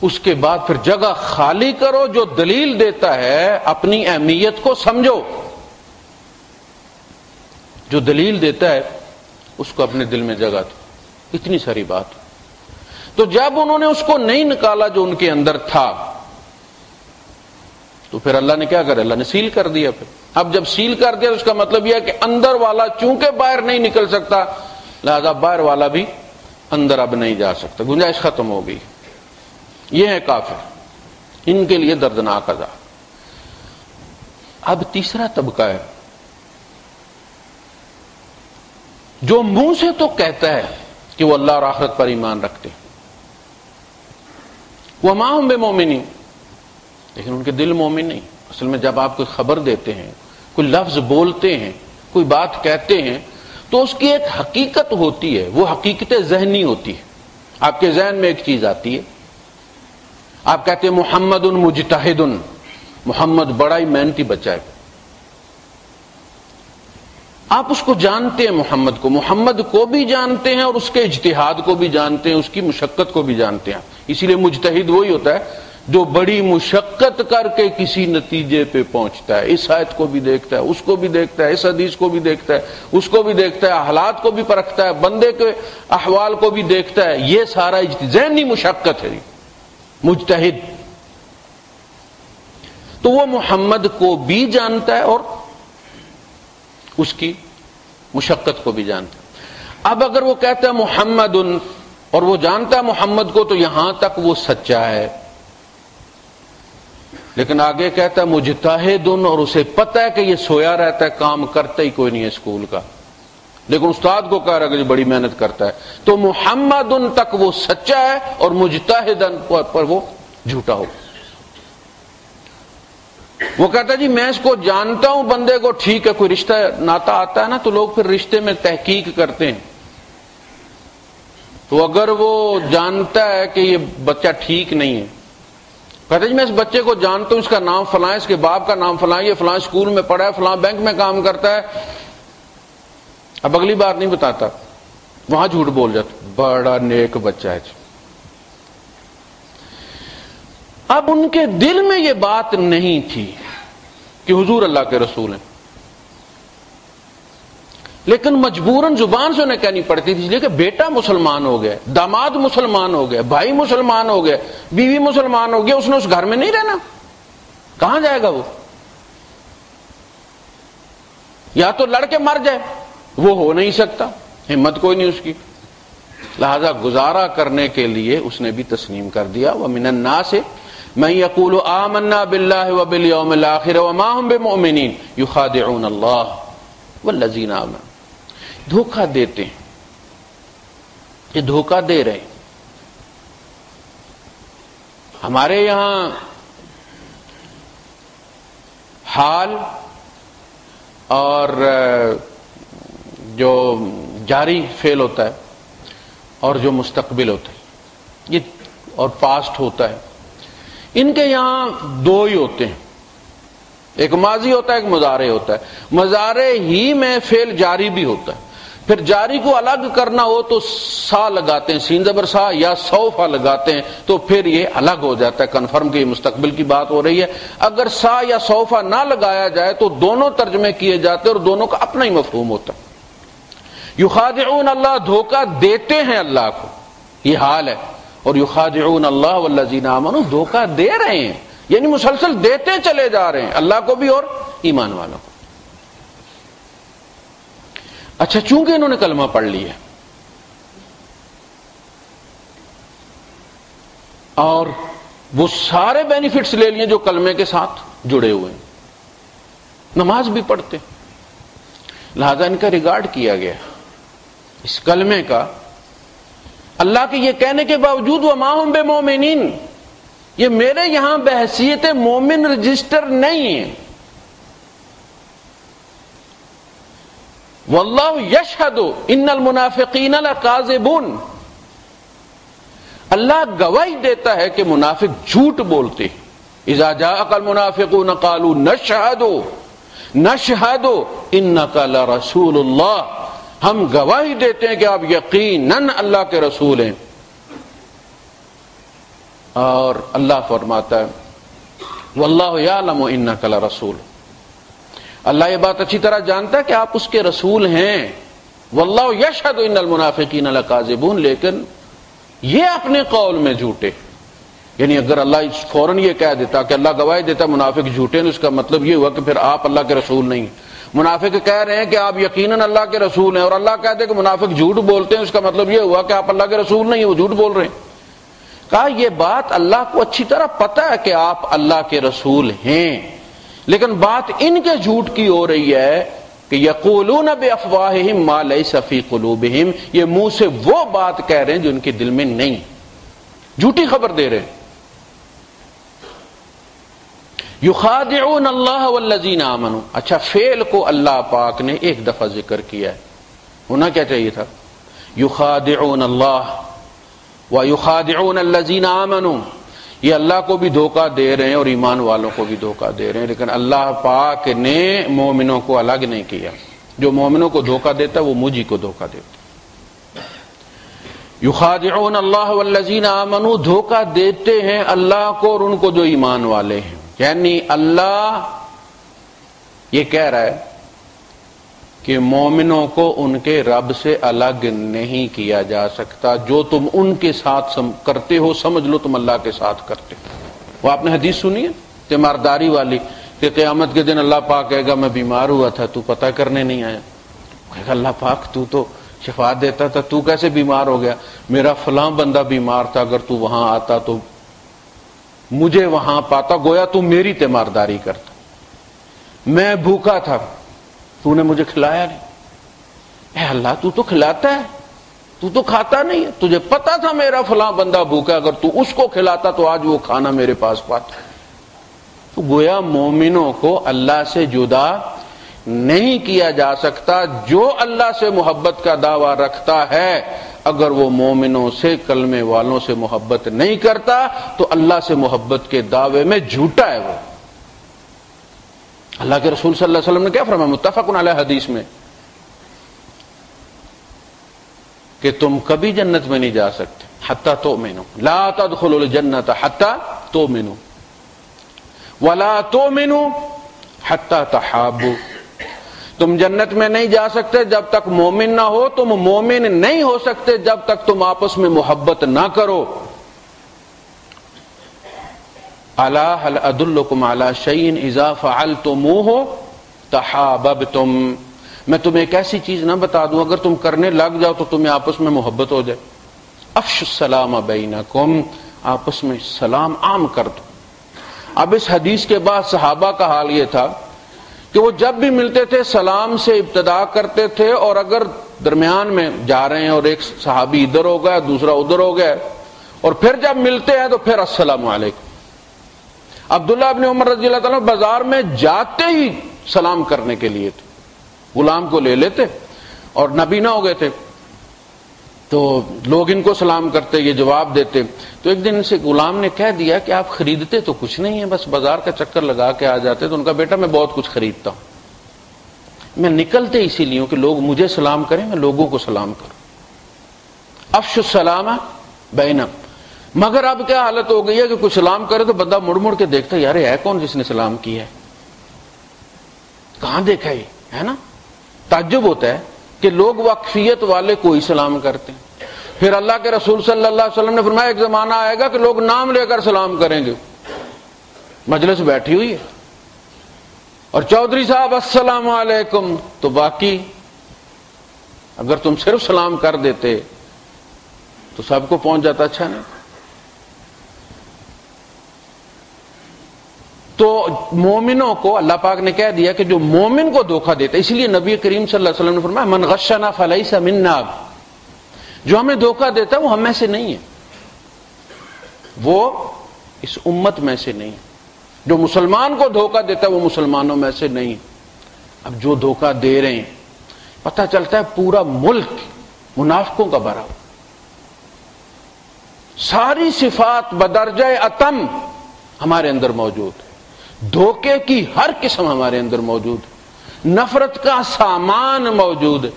اس کے بعد پھر جگہ خالی کرو جو دلیل دیتا ہے اپنی اہمیت کو سمجھو۔ جو دلیل دیتا ہے اس کو اپنے دل میں جگہ دو۔ اتنی ساری بات۔ تو جب انہوں نے اس کو نہیں نکالا جو ان کے اندر تھا، تو پھر اللہ نے کیا کرا اللہ نے سیل کر دیا پھر۔ اب جب سیل کر دیا، اس کا مطلب یہ کہ اندر والا چونکہ باہر نہیں نکل سکتا، لہذا باہر والا بھی اندر اب نہیں جا سکتا۔ گنجائش ختم ہو گئی۔ یہ ہے کافر۔ ان کے لیے دردناک عذاب۔ اب تیسرا طبقہ ہے۔ جو منہ سے تو کہتا ہے کہ وہ اللہ اور آخرت پر ایمان رکھتے وہ ماں ہوں بے مومنی لیکن ان کے دل مومن نہیں۔ اصل میں جب آپ کوئی خبر دیتے ہیں، کوئی لفظ بولتے ہیں، کوئی بات کہتے ہیں، تو اس کی ایک حقیقت ہوتی ہے۔ وہ حقیقت ذہنی ہوتی ہے۔ آپ کے ذہن میں ایک چیز آتی ہے۔ آپ کہتے ہیں، محمد ان مجتحد ان محمد بڑا ہی محنتی بچہ ہے۔ آپ اس کو جانتے ہیں محمد کو محمد کو بھی جانتے ہیں اور اس کے اجتہاد کو بھی جانتے ہیں اس کی مشقت کو بھی جانتے ہیں اسی لیے مجتہد وہی ہوتا ہے جو بڑی مشقت کر کے کسی نتیجے پہ پہنچتا ہے اس آیت کو بھی دیکھتا ہے اس کو بھی دیکھتا ہے اس حدیث کو بھی دیکھتا ہے اس کو بھی دیکھتا ہے حالات کو بھی پرکھتا ہے بندے کے احوال کو بھی دیکھتا ہے یہ سارا ذہنی مشقت ہے مجتہد تو وہ محمد کو بھی جانتا ہے اور اس کی مشقت کو بھی جانتا اب اگر وہ کہتا ہے محمد ان اور وہ جانتا ہے محمد کو، تو یہاں تک وہ سچا ہے۔ لیکن آگے کہتا ہے مجتاہد ان اور اسے پتا ہے کہ یہ سویا رہتا ہے، کام کرتا ہی کوئی نہیں ہے اسکول کا۔ لیکن استاد کو کہہ رہا کہ جی بڑی محنت کرتا ہے۔ تو محمد ان تک وہ سچا ہے، اور مجتاہد پر وہ جھوٹا ہو وہ کہتا جی میں اس کو جانتا ہوں، بندے کو ٹھیک ہے، کوئی رشتہ ناتا آتا ہے نا، تو لوگ پھر رشتے میں تحقیق کرتے ہیں۔ تو اگر وہ جانتا ہے کہ یہ بچہ ٹھیک نہیں ہے کہتے جی میں اس بچے کو جانتا ہوں، اس کا نام فلاں، اس کے باپ کا نام فلاں، یہ فلاں اسکول میں پڑھا ہے، فلاں بینک میں کام کرتا ہے۔ اب اگلی بار نہیں بتاتا، وہاں جھوٹ بول جاتا، بڑا نیک بچہ ہے جی۔ اب ان کے دل میں یہ بات نہیں تھی کہ حضور اللہ کے رسول ہیں۔ لیکن مجبوراً زبان سے انہیں کہنی پڑتی تھی کہ بیٹا مسلمان ہو گیا، داماد مسلمان ہو گیا، بھائی مسلمان ہو گیا، بیوی مسلمان ہو گیا، اس نے اس گھر میں نہیں رہنا۔ کہاں جائے گا وہ؟ یا تو لڑکے مر جائے، وہ ہو نہیں سکتا، ہمت کوئی نہیں اس کی۔ لہذا گزارا کرنے کے لیے اس نے بھی تسلیم کر دیا۔ وہ من سے میں یقول آمنا باللہ و بالیوم الاخر وما هم بمؤمنین یخادعون اللہ والذین آمنوا. دھوکہ دیتے ہیں. یہ دھوکہ دے رہے ہیں. ہمارے یہاں حال اور جو جاری فیل ہوتا ہے اور جو مستقبل ہوتا ہے، یہ اور پاسٹ ہوتا ہے ان کے یہاں دو ہی ہوتے ہیں۔ ایک ماضی ہوتا ہے، ایک مزارے ہوتا ہے۔ مزارے ہی میں فیل جاری بھی ہوتا ہے۔ پھر جاری کو الگ کرنا ہو تو سا لگاتے ہیں سین زبر سا یا سوفا لگاتے ہیں تو پھر یہ الگ ہو جاتا ہے۔ کنفرم کی مستقبل کی بات ہو رہی ہے۔ اگر سا یا سوفا نہ لگایا جائے تو دونوں ترجمے کیے جاتے اور دونوں کا اپنا ہی مفہوم ہوتا یخادعون اللہ، دھوکہ دیتے ہیں اللہ کو۔ یہ حال ہے۔ اور یخادعون اللہ والذین آمنوا دھوکہ دے رہے ہیں۔ یعنی مسلسل دیتے چلے جا رہے ہیں۔ اللہ کو بھی اور ایمان والوں کو اچھا چونکہ انہوں نے کلمہ پڑھ لیا۔ اور وہ سارے بینیفٹس لے لیے جو کلمے کے ساتھ جڑے ہوئے ہیں۔ نماز بھی پڑھتے۔ لہذا ان کا ریگارڈ کیا گیا۔ اس کلمے کا اللہ کے یہ کہنے کے باوجود وہ ماہم بے مومنین یہ میرے یہاں بحثیت مومن رجسٹر نہیں ہے۔ واللہ یشہد ان المنافقین لکاذبون اللہ گواہی دیتا ہے کہ منافق جھوٹ بولتے اذا جاءك المنافقون قالوا نشهد نشهد انك لرسول اللہ۔ ہم گواہی دیتے ہیں کہ آپ یقیناً اللہ کے رسول ہیں۔ اور اللہ فرماتا ہے، واللہ یعلم انک لرسول۔ اللہ یہ بات اچھی طرح جانتا ہے کہ آپ اس کے رسول ہیں۔ واللہ یشہد ان المنافقین لکاذبون، لیکن یہ اپنے قول میں جھوٹے۔ یعنی اگر اللہ فوراً یہ کہہ دیتا کہ اللہ گواہی دیتا منافق جھوٹے اس کا مطلب یہ ہوا کہ پھر آپ اللہ کے رسول نہیں منافق کہہ رہے ہیں کہ آپ یقیناً اللہ کے رسول ہیں اور اللہ کہتے کہ منافق جھوٹ بولتے ہیں، اس کا مطلب یہ ہوا کہ آپ اللہ کے رسول نہیں وہ جھوٹ بول رہے ہیں۔ کہا یہ بات اللہ کو اچھی طرح پتا ہے کہ آپ اللہ کے رسول ہیں۔ لیکن بات ان کے جھوٹ کی ہو رہی ہے کہ یقولون بے افواہ مال صفی قلوبہم۔ یہ منہ سے وہ بات کہہ رہے ہیں جو ان کے دل میں نہیں۔ جھوٹی خبر دے رہے ہیں۔ یخادعون اللہ والذین آمنوا۔ اچھا فعل کو اللہ پاک نے ایک دفعہ ذکر کیا ہے۔ ہونا کیا چاہیے تھا؟ یخادعون اللہ و یخادعون الذین آمنوا۔ یہ اللہ کو بھی دھوکہ دے رہے ہیں اور ایمان والوں کو بھی دھوکہ دے رہے ہیں، لیکن اللہ پاک نے مومنوں کو الگ نہیں کیا۔ جو مومنوں کو دھوکہ دیتا ہے، وہ مجھے کو دھوکہ دیتا یخادعون اللہ والذین آمنوا۔ دھوکہ دیتے ہیں اللہ کو اور ان کو جو ایمان والے ہیں۔ یعنی اللہ یہ کہہ رہا ہے کہ مومنوں کو ان کے رب سے الگ نہیں کیا جا سکتا، جو تم ان کے ساتھ کرتے ہو، سمجھ لو تم اللہ کے ساتھ کرتے ہو۔ وہ آپ نے حدیث سنی ہے؟ تیمارداری والی کہ قیامت کے دن اللہ پاک کہے گا، میں بیمار ہوا تھا، تو پتہ کرنے نہیں آیا۔ کہے گا، اللہ پاک، تو تو شفا دیتا تھا، تو کیسے بیمار ہو گیا؟ میرا فلاں بندہ بیمار تھا، اگر تو وہاں آتا تو مجھے وہاں پاتا، گویا تو میری تیمارداری کرتا۔ میں بھوکا تھا۔ تو نے مجھے کھلایا نہیں۔ اے اللہ، تو تو کھلاتا ہے۔ تو تو کھاتا نہیں ہے۔ تجھے پتا تھا میرا فلاں بندہ بھوکا اگر تو اس کو کھلاتا تو آج وہ کھانا میرے پاس پاتا۔ تو گویا مومنوں کو اللہ سے جدا نہیں کیا جا سکتا جو اللہ سے محبت کا دعویٰ رکھتا ہے۔ اگر وہ مومنوں سے، کلمے والوں سے محبت نہیں کرتا، تو اللہ سے محبت کے دعوے میں جھوٹا ہے وہ۔ اللہ کے رسول صلی اللہ علیہ وسلم نے کیا فرمایا؟ متفق علیہ حدیث میں۔ کہ تم کبھی جنت میں نہیں جا سکتے۔ حتیٰ تو مینو لا تدخلوا الجنت حتیٰ تو مینو ولا تو مینو حتیٰ تحابو۔ تم جنت میں نہیں جا سکتے جب تک مومن نہ ہو، تم مومن نہیں ہو سکتے جب تک تم آپس میں محبت نہ کرو۔ اللہ عد الکم اعلی شعین اضاف تم ہو میں تمہیں ایک ایسی چیز نہ بتا دوں، اگر تم کرنے لگ جاؤ تو تمہیں آپس میں محبت ہو جائے۔ افش السلام بینکم، آپس میں سلام عام کر دو۔ اب اس حدیث کے بعد صحابہ کا حال یہ تھا کہ وہ جب بھی ملتے تھے سلام سے ابتدا کرتے تھے اور اگر درمیان میں جا رہے ہیں اور ایک صحابی ادھر ہو گیا، دوسرا ادھر ہو گیا اور پھر جب ملتے ہیں تو پھر السلام علیکم۔ عبداللہ ابن عمر رضی اللہ تعالیٰ بازار میں جاتے ہی سلام کرنے کے لیے تھے۔ غلام کو لے لیتے اور نبی نہ ہو گئے تھے۔ تو لوگ ان کو سلام کرتے، یہ جواب دیتے۔ تو ایک دن ان سے غلام نے کہہ دیا کہ آپ خریدتے تو کچھ نہیں ہے، بس بازار کا چکر لگا کے آ جاتے۔ تو ان کا بیٹا، میں بہت کچھ خریدتا ہوں۔ میں نکلتے اسی لیے کہ لوگ مجھے سلام کریں، میں لوگوں کو سلام کروں۔ افش السلام بینم مگر اب کیا حالت ہو گئی ہے کہ کچھ سلام کرے تو بندہ مڑ مڑ کے دیکھتا ہے، یار ہے کون جس نے سلام کیا ہے؟ کہاں دیکھا یہ؟ ہے نا؟ تعجب ہوتا ہے۔ کہ لوگ وقفیت والے کو ہی سلام کرتے ہیں۔ پھر اللہ کے رسول صلی اللہ علیہ وسلم نے فرمایا، ایک زمانہ آئے گا کہ لوگ نام لے کر سلام کریں گے۔ مجلس بیٹھی ہوئی ہے۔ اور چودھری صاحب، السلام علیکم۔ تو باقی اگر تم صرف سلام کر دیتے تو سب کو پہنچ جاتا اچھا نہیں۔ تو مومنوں کو اللہ پاک نے کہہ دیا کہ جو مومن کو دھوکہ دیتا اس لیے نبی کریم صلی اللہ علیہ وسلم نے فرمایا، من غشنا فلائی سا جو ہمیں دھوکہ دیتا ہے، وہ ہم میں سے نہیں ہے۔ وہ اس امت میں سے نہیں جو مسلمان کو دھوکہ دیتا ہے، وہ مسلمانوں میں سے نہیں اب جو دھوکہ دے رہے ہیں، پتہ چلتا ہے پورا ملک منافقوں کا بھرا۔ ساری صفات بدرجہ اتم ہمارے اندر موجود ہے دھوکے کی ہر قسم ہمارے اندر موجود ہے۔ نفرت کا سامان موجود ہے۔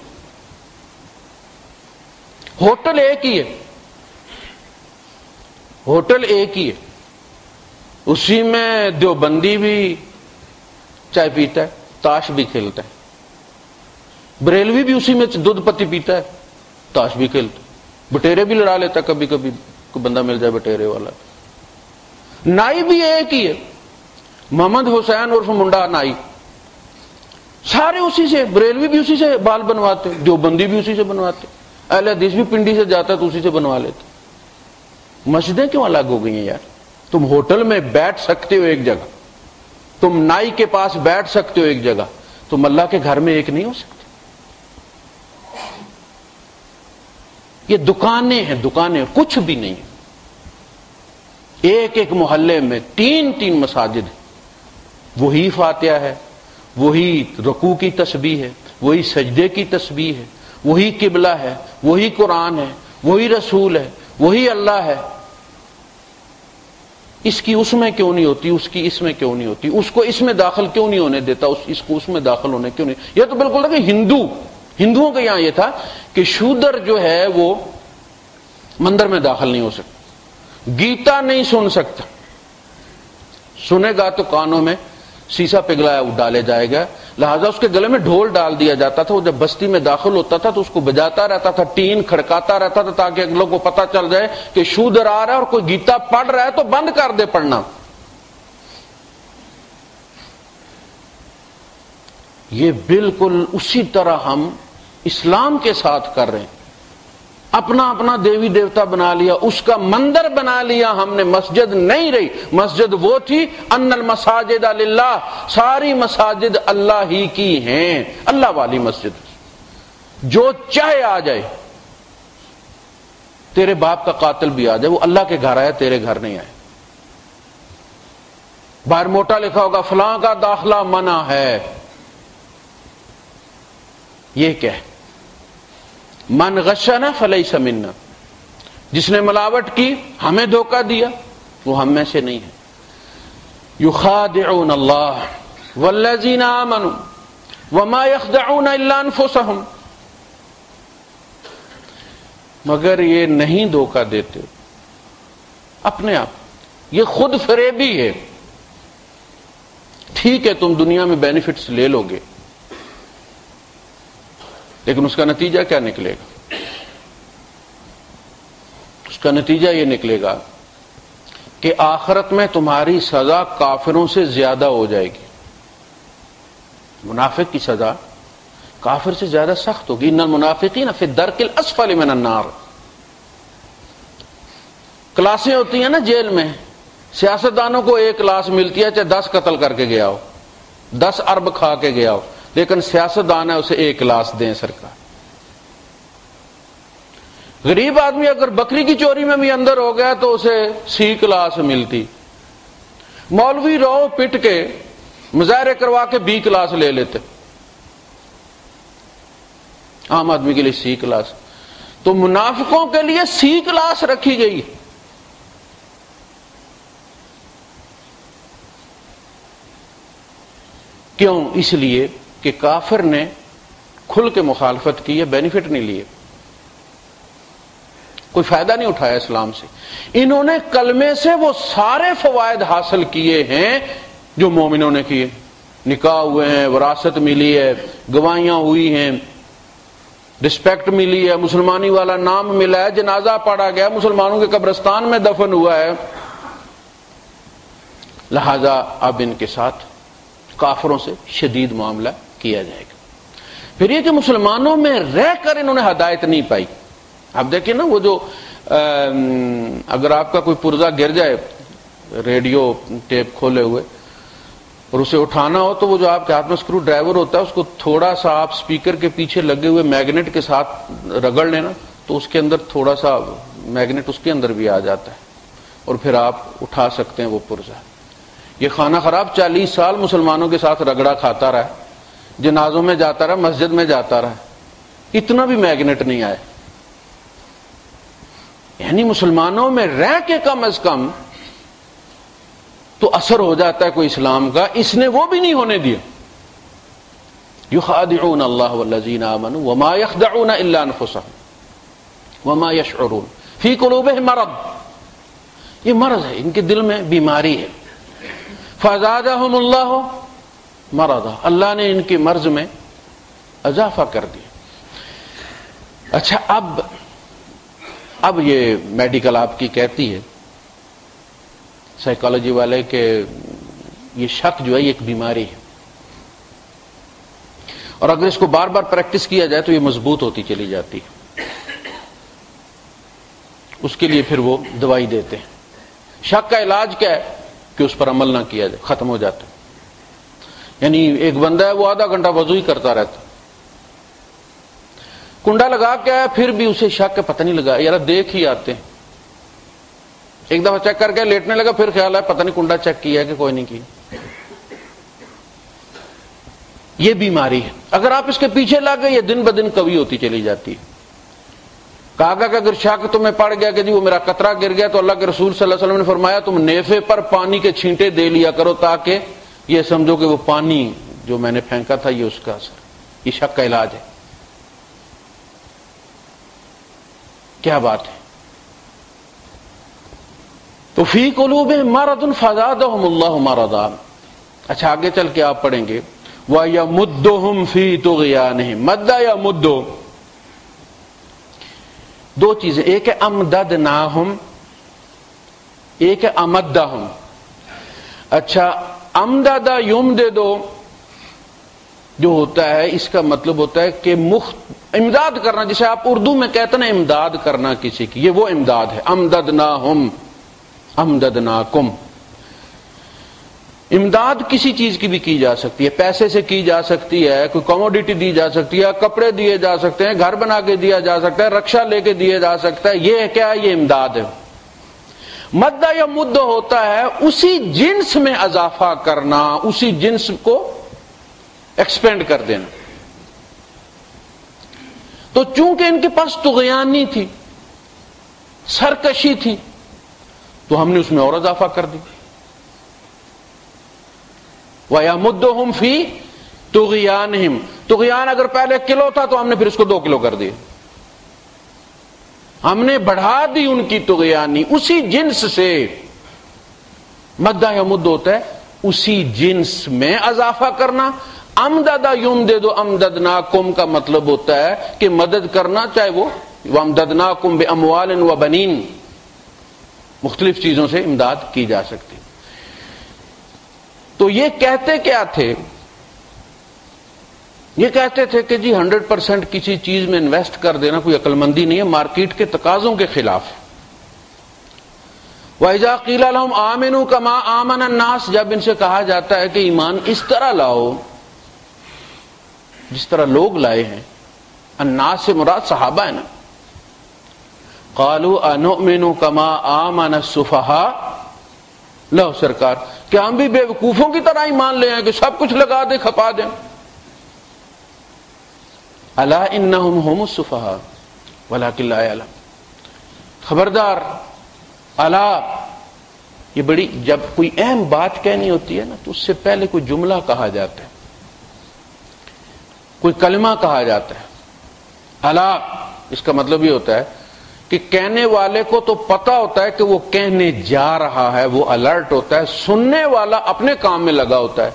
ہوٹل ایک ہی ہے۔ ہوٹل ایک ہی ہے۔ اسی میں دیوبندی بھی چائے پیتا ہے، تاش بھی کھیلتا ہے۔ بریلوی بھی اسی میں دودھ پتی پیتا ہے، تاش بھی کھیلتا ہے۔ بٹیرے بھی لڑا لیتا کبھی کبھی، کوئی بندہ مل جائے بٹیرے والا۔ نائی بھی ایک ہی ہے۔ محمد حسین عرف منڈا نائی۔ سارے اسی سے، بریلوی بھی اسی سے بال بنواتے جو بندی بھی اسی سے بنواتے۔ اہل حدیث بھی پنڈی سے جاتا تو اسی سے بنوا لیتے۔ مسجدیں کیوں الگ ہو گئی ہیں یار؟ تم ہوٹل میں بیٹھ سکتے ہو ایک جگہ۔ تم نائی کے پاس بیٹھ سکتے ہو ایک جگہ۔ تم اللہ کے گھر میں ایک نہیں ہو سکتے۔ یہ دکانیں ہیں، دکانیں کچھ بھی نہیں ایک ایک محلے میں تین تین مساجد ہیں۔ وہی فاتحہ ہے، وہی رکو کی تسبیح ہے، وہی سجدے کی تسبیح ہے، وہی قبلہ ہے، وہی قرآن ہے، وہی رسول ہے، وہی اللہ ہے۔ اس کی اس میں کیوں نہیں ہوتی، اس کی اس میں کیوں نہیں ہوتی، اس کو اس میں داخل کیوں نہیں ہونے دیتا، اس اس کو اس میں داخل ہونے کیوں نہیں؟ یہ تو بالکل کہ ہندو، ہندوؤں کے یہاں یہ تھا کہ شودر جو ہے وہ مندر میں داخل نہیں ہو سکتا، گیتا نہیں سن سکتا۔ سنے گا تو کانوں میں سیسا پگھلایا وہ ڈالے جائے گا۔ لہذا اس کے گلے میں ڈھول ڈال دیا جاتا تھا، وہ جب بستی میں داخل ہوتا تھا تو اس کو بجاتا رہتا تھا، ٹین کھڑکاتا رہتا تھا تاکہ اگلوں کو پتا چل جائے کہ شودر آ رہا ہے اور کوئی گیتا پڑھ رہا ہے تو بند کر دے پڑھنا۔ یہ بالکل اسی طرح ہم اسلام کے ساتھ کر رہے ہیں۔ اپنا اپنا دیوی دیوتا بنا لیا، اس کا مندر بنا لیا، ہم نے مسجد نہیں رہی۔ مسجد وہ تھی، ان المساجد اللہ ساری مساجد اللہ ہی کی ہیں، اللہ والی مسجد۔ جو چاہے آ جائے۔ تیرے باپ کا قاتل بھی آ جائے، وہ اللہ کے گھر آیا، تیرے گھر نہیں آئے۔ باہر موٹا لکھا ہوگا، فلاں کا داخلہ منع ہے۔ یہ کیا ہے؟ من غشنا فلئی سمنا جس نے ملاوٹ کی، ہمیں دھوکہ دیا، وہ ہم میں سے نہیں ہے۔ یو اللہ والذین آمنوا وما يخدعون الا انفسهم مگر یہ نہیں دھوکہ دیتے۔ اپنے آپ۔ یہ خود فریبی ہے۔ ٹھیک ہے، تم دنیا میں بینیفٹس لے لو گے۔ لیکن اس کا نتیجہ کیا نکلے گا؟ اس کا نتیجہ یہ نکلے گا کہ آخرت میں تمہاری سزا کافروں سے زیادہ ہو جائے گی۔ منافق کی سزا کافر سے زیادہ سخت ہوگی۔ نہ منافقی نہ پھر درکل اسفل من النار۔ کلاسیں ہوتی ہیں نا جیل میں۔ سیاستدانوں کو ایک کلاس ملتی ہے، چاہے دس قتل کر کے گیا ہو، دس ارب کھا کے گیا ہو۔ لیکن سیاست دان ہے اسے ایک کلاس دیں سرکار۔ غریب آدمی اگر بکری کی چوری میں بھی اندر ہو گیا تو اسے سی کلاس ملتی۔ مولوی رو پٹ کے مظاہرے کروا کے بی کلاس لے لیتے۔ عام آدمی کے لیے سی کلاس۔ تو منافقوں کے لیے سی کلاس رکھی گئی۔ کیوں؟ اس لیے کہ کافر نے کھل کے مخالفت کی ہے بینیفٹ نہیں لیے۔ کوئی فائدہ نہیں اٹھایا اسلام سے۔ انہوں نے کلمے سے وہ سارے فوائد حاصل کیے ہیں جو مومنوں نے کیے۔ نکاح ہوئے ہیں، وراثت ملی ہے، گواہیاں ہوئی ہیں رسپیکٹ ملی ہے، مسلمانی والا نام ملا ہے، جنازہ پڑا گیا، مسلمانوں کے قبرستان میں دفن ہوا ہے۔ لہذا اب ان کے ساتھ کافروں سے شدید معاملہ کیا جائے گا۔ پھر یہ کہ مسلمانوں میں رہ کر انہوں نے ہدایت نہیں پائی آپ دیکھیں نا وہ جو اگر آپ کا کوئی پرزا گر جائے، ریڈیو ٹیپ کھولے ہوئے، اور اسے اٹھانا ہو، تو وہ جو آپ کے ہاتھ میں اسکرو ڈرائیور ہوتا ہے، اس کو تھوڑا سا آپ اسپیکر کے پیچھے لگے ہوئے میگنیٹ کے ساتھ رگڑ لینا، تو اس کے اندر تھوڑا سا میگنیٹ اس کے اندر بھی آ جاتا ہے، اور پھر آپ اٹھا سکتے ہیں وہ پرزا یہ خانہ خراب چالیس سال مسلمانوں کے ساتھ رگڑا کھاتا رہا جنازوں میں جاتا رہا، مسجد میں جاتا رہا۔ اتنا بھی میگنیٹ نہیں آئے یعنی مسلمانوں میں رہ کے کم از کم تو اثر ہو جاتا ہے کوئی اسلام کا۔ اس نے وہ بھی نہیں ہونے دیا۔ یو اللہ والذین آمنوا وما يخدعون الا انفسهم وما يشعرون فی قلوبهم مرض۔ یہ مرض ہے، ان کے دل میں بیماری ہے۔ فزادہم اللہ مرضا اللہ نے ان کی مرض میں اضافہ کر دیا۔ اچھا اب اب یہ میڈیکل آپ کی کہتی ہے سائیکالوجی والے کہ یہ شک جو ہے، یہ ایک بیماری ہے۔ اور اگر اس کو بار بار پریکٹس کیا جائے تو یہ مضبوط ہوتی چلی جاتی ہے۔ اس کے لیے پھر وہ دوائی دیتے ہیں۔ شک کا علاج کیا ہے؟ کہ اس پر عمل نہ کیا جائے، ختم ہو جاتا یعنی ایک بندہ ہے، وہ آدھا گھنٹہ وضو ہی کرتا رہتا۔ کنڈا لگا کے آیا، پھر بھی اسے شک پتہ نہیں لگا۔ یار، دیکھ ہی آتے ہیں۔ ایک دفعہ چیک کر کے لیٹنے لگا، پھر خیال ہے پتہ نہیں کنڈا چیک کیا کہ کوئی نہیں کیا۔ یہ بیماری ہے۔ اگر آپ اس کے پیچھے لگ گئے، یہ دن بدن کبھی ہوتی چلی جاتی ہے۔ کہا کہ اگر شک تمہیں پڑ گیا کہ جی وہ میرا قطرہ گر گیا، تو اللہ کے رسول صلی اللہ علیہ وسلم نے فرمایا، تم نیفے پر پانی کے چھینٹے دے لیا کرو تاکہ یہ سمجھو کہ وہ پانی جو میں نے پھینکا تھا یہ اس کا اثر، یہ شک کا علاج ہے۔ کیا بات ہے؟ تو فی قلوب مارد الفاد اللہ مارادان اچھا آگے چل کے آپ پڑھیں گے۔ وہ یا مدو ہم فی تو گیا نہیں مدا یا مدو؟ دو چیزیں، ایک ہے امدد نہ ہم ایک ہے امدا ہم اچھا امدادا یوم دے دو، جو ہوتا ہے، اس کا مطلب ہوتا ہے کہ مخت امداد کرنا، جسے آپ اردو میں کہتے ہیں امداد کرنا کسی کی، یہ وہ امداد ہے۔ امدد نہ ہم امدد نہ کم امداد کسی چیز کی بھی کی جا سکتی ہے۔ پیسے سے کی جا سکتی ہے، کوئی کموڈیٹی دی جا سکتی ہے، کپڑے دیے جا سکتے ہیں، گھر بنا کے دیا جا سکتا ہے رکشا لے کے دیے جا سکتا ہے، یہ کیا ہے؟ یہ امداد ہے۔ مدہ یا مد ہوتا ہے، اسی جنس میں اضافہ کرنا، اسی جنس کو ایکسپینڈ کر دینا۔ تو چونکہ ان کے پاس تغیانی تھی، سرکشی تھی، تو ہم نے اس میں اور اضافہ کر دی یا مدو فی تغیان تغیان اگر پہلے کلو تھا تو ہم نے پھر اس کو دو کلو کر دیا۔ ہم نے بڑھا دی ان کی تغیانی اسی جنس سے۔ مدہ یا مد ہوتا ہے، اسی جنس میں اضافہ کرنا۔ امدادا یوم دے دو امدد کم کا مطلب ہوتا ہے کہ مدد کرنا، چاہے وہ امدد کم بے اموال و بنین۔ مختلف چیزوں سے امداد کی جا سکتی۔ تو یہ کہتے کیا تھے؟ یہ کہتے تھے کہ جی ہنڈریڈ پرسینٹ کسی چیز میں انویسٹ کر دینا کوئی عقل مندی نہیں ہے، مارکیٹ کے تقاضوں کے خلاف ویزا قیلا لحم آمین کا آمن اناس جب ان سے کہا جاتا ہے کہ ایمان اس طرح لاؤ جس طرح لوگ لائے ہیں۔ اناس سے مراد صحابہ ہے نا۔ قالو انو کما آمن صفحا لو سرکار۔ کہ ہم بھی بے وقوفوں کی طرح ہی مان لے ہیں کہ سب کچھ لگا دے کھپا دیں؟ اللہ ان ہوم صفحا ولا کلّہ خبردار اللہ یہ بڑی، جب کوئی اہم بات کہنی ہوتی ہے نا، تو اس سے پہلے کوئی جملہ کہا جاتا ہے، کوئی کلمہ کہا جاتا ہے۔ اللہ اس کا مطلب یہ ہوتا ہے کہ کہنے والے کو تو پتا ہوتا ہے کہ وہ کہنے جا رہا ہے، وہ الرٹ ہوتا ہے، سننے والا اپنے کام میں لگا ہوتا ہے۔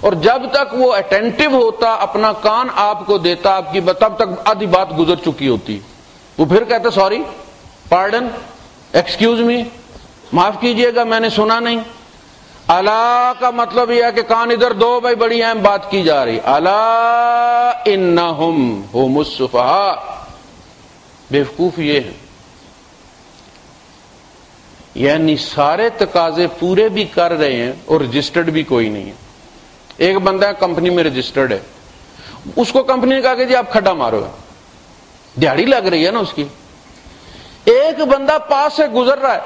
اور جب تک وہ اٹینٹو ہوتا، اپنا کان آپ کو دیتا، آپ کی تب تک آدھی بات گزر چکی ہوتی۔ وہ پھر کہتا سوری پارڈن ایکسکیوز می معاف کیجیے گا، میں نے سنا نہیں۔ اللہ کا مطلب یہ ہے کہ کان ادھر دو، بھائی بڑی اہم بات کی جا رہی۔ اللہ ان مصفا بیوقوف یہ ہے۔ یعنی سارے تقاضے پورے بھی کر رہے ہیں اور رجسٹرڈ بھی کوئی نہیں ہے۔ ایک بندہ کمپنی میں رجسٹرڈ ہے۔ اس کو کمپنی نے کہا کہ جی آپ کھڈا مارو۔ دیہڑی لگ رہی ہے نا اس کی۔ ایک بندہ پاس سے گزر رہا ہے۔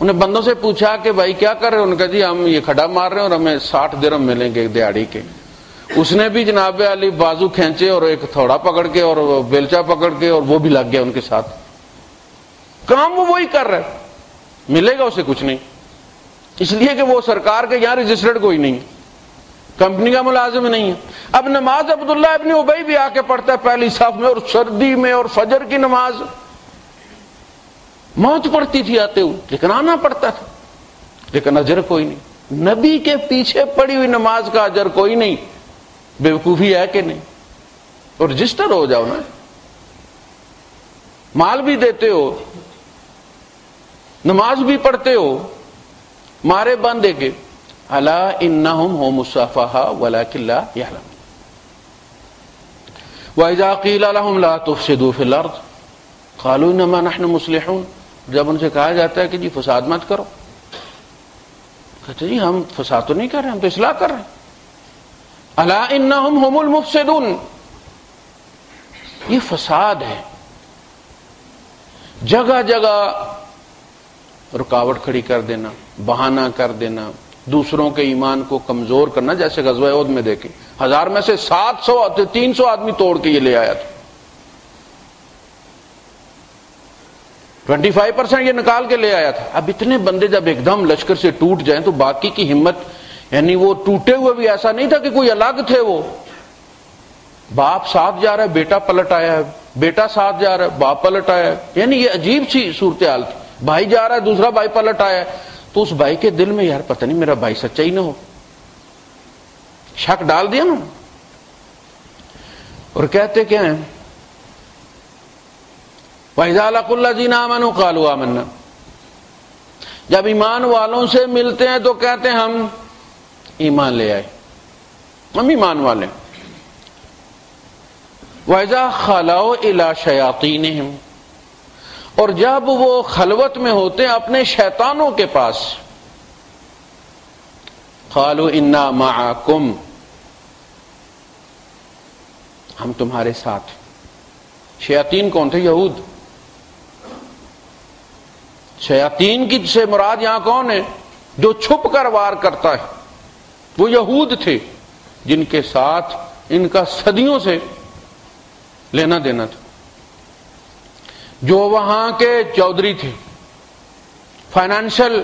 انہیں بندوں سے پوچھا کہ بھائی کیا کر رہے ہیں ان کا جی ہم یہ کھڈا مار رہے ہیں اور ہمیں ساٹھ درم ملیں گے دیہڑی کے۔ اس نے بھی جناب علی بازو کھینچے اور ایک تھوڑا پکڑ کے اور بیلچا پکڑ کے اور وہ بھی لگ گیا ان کے ساتھ۔ کام وہی کر رہے ملے گا اسے کچھ نہیں۔ اس لیے کہ وہ سرکار کے یہاں رجسٹرڈ کوئی نہیں کمپنی کا ملازم نہیں ہے۔ اب نماز عبداللہ ابن ابئی بھی آ کے پڑھتا ہے پہلی صف میں اور سردی میں اور فجر کی نماز۔ موت پڑتی تھی آتے ہوئے، لیکن آنا پڑتا تھا۔ لیکن اجر کوئی نہیں۔ نبی کے پیچھے پڑی ہوئی نماز کا اجر کوئی نہیں۔ بے وقوفی ہے کہ نہیں؟ اور رجسٹر ہو جاؤ نا۔ مال بھی دیتے ہو، نماز بھی پڑھتے ہو۔ مارے باندھے کے اللہ ان ہو مسافہ ولا کلّہ وَإِذَا قِيلَ لَهُمْ لَا تُفْسِدُوا فِي الْأَرْضِ قَالُوا إِنَّمَا نَحْنُ مُصْلِحُونَ۔ جب ان سے کہا جاتا ہے کہ جی فساد مت کرو۔ کہتے جی ہم فساد تو نہیں کر رہے، ہم تو اصلاح کر رہے ہیں۔ اللہ انہم هم المفسدون۔ یہ فساد ہے۔ جگہ جگہ رکاوٹ کھڑی کر دینا، بہانہ کر دینا، دوسروں کے ایمان کو کمزور کرنا جیسے غزوہ عہد میں دیکھیں۔ ہزار میں سے سات سو تین سو آدمی توڑ کے یہ لے آیا تھا۔ ٹوینٹی فائیو پرسینٹ یہ نکال کے لے آیا تھا۔ اب اتنے بندے جب ایک دم لشکر سے ٹوٹ جائیں تو باقی کی ہمت یعنی وہ ٹوٹے ہوئے بھی ایسا نہیں تھا کہ کوئی الگ تھے وہ۔ باپ ساتھ جا رہا ہے، بیٹا پلٹ آیا ہے، بیٹا ساتھ جا رہا ہے، باپ پلٹ آیا ہے۔ یعنی یہ عجیب سی صورتحال تھی۔ بھائی جا رہا ہے، دوسرا بھائی پلٹ آیا ہے۔ تو اس بھائی کے دل میں یار پتہ نہیں میرا بھائی سچا ہی نہ ہو۔ شک ڈال دیا نا اور کہتے کیا ہیں؟ اللہ جی نامن کالو آمنا۔ جب ایمان والوں سے ملتے ہیں تو کہتے ہیں، ہم ایمان لے آئے۔ ہم ایمان والے ویزا خلاؤ الا شیاتی اور جب وہ خلوت میں ہوتے ہیں اپنے شیطانوں کے پاس۔ خالو انا معکم ہم تمہارے ساتھ۔ شیاطین کون تھے؟ یہود۔ شیاطین کی سے مراد یہاں کون ہے؟ جو چھپ کر وار کرتا ہے۔ وہ یہود تھے۔ جن کے ساتھ ان کا صدیوں سے لینا دینا تھا۔ جو وہاں کے چودھری تھے۔ فائنینشل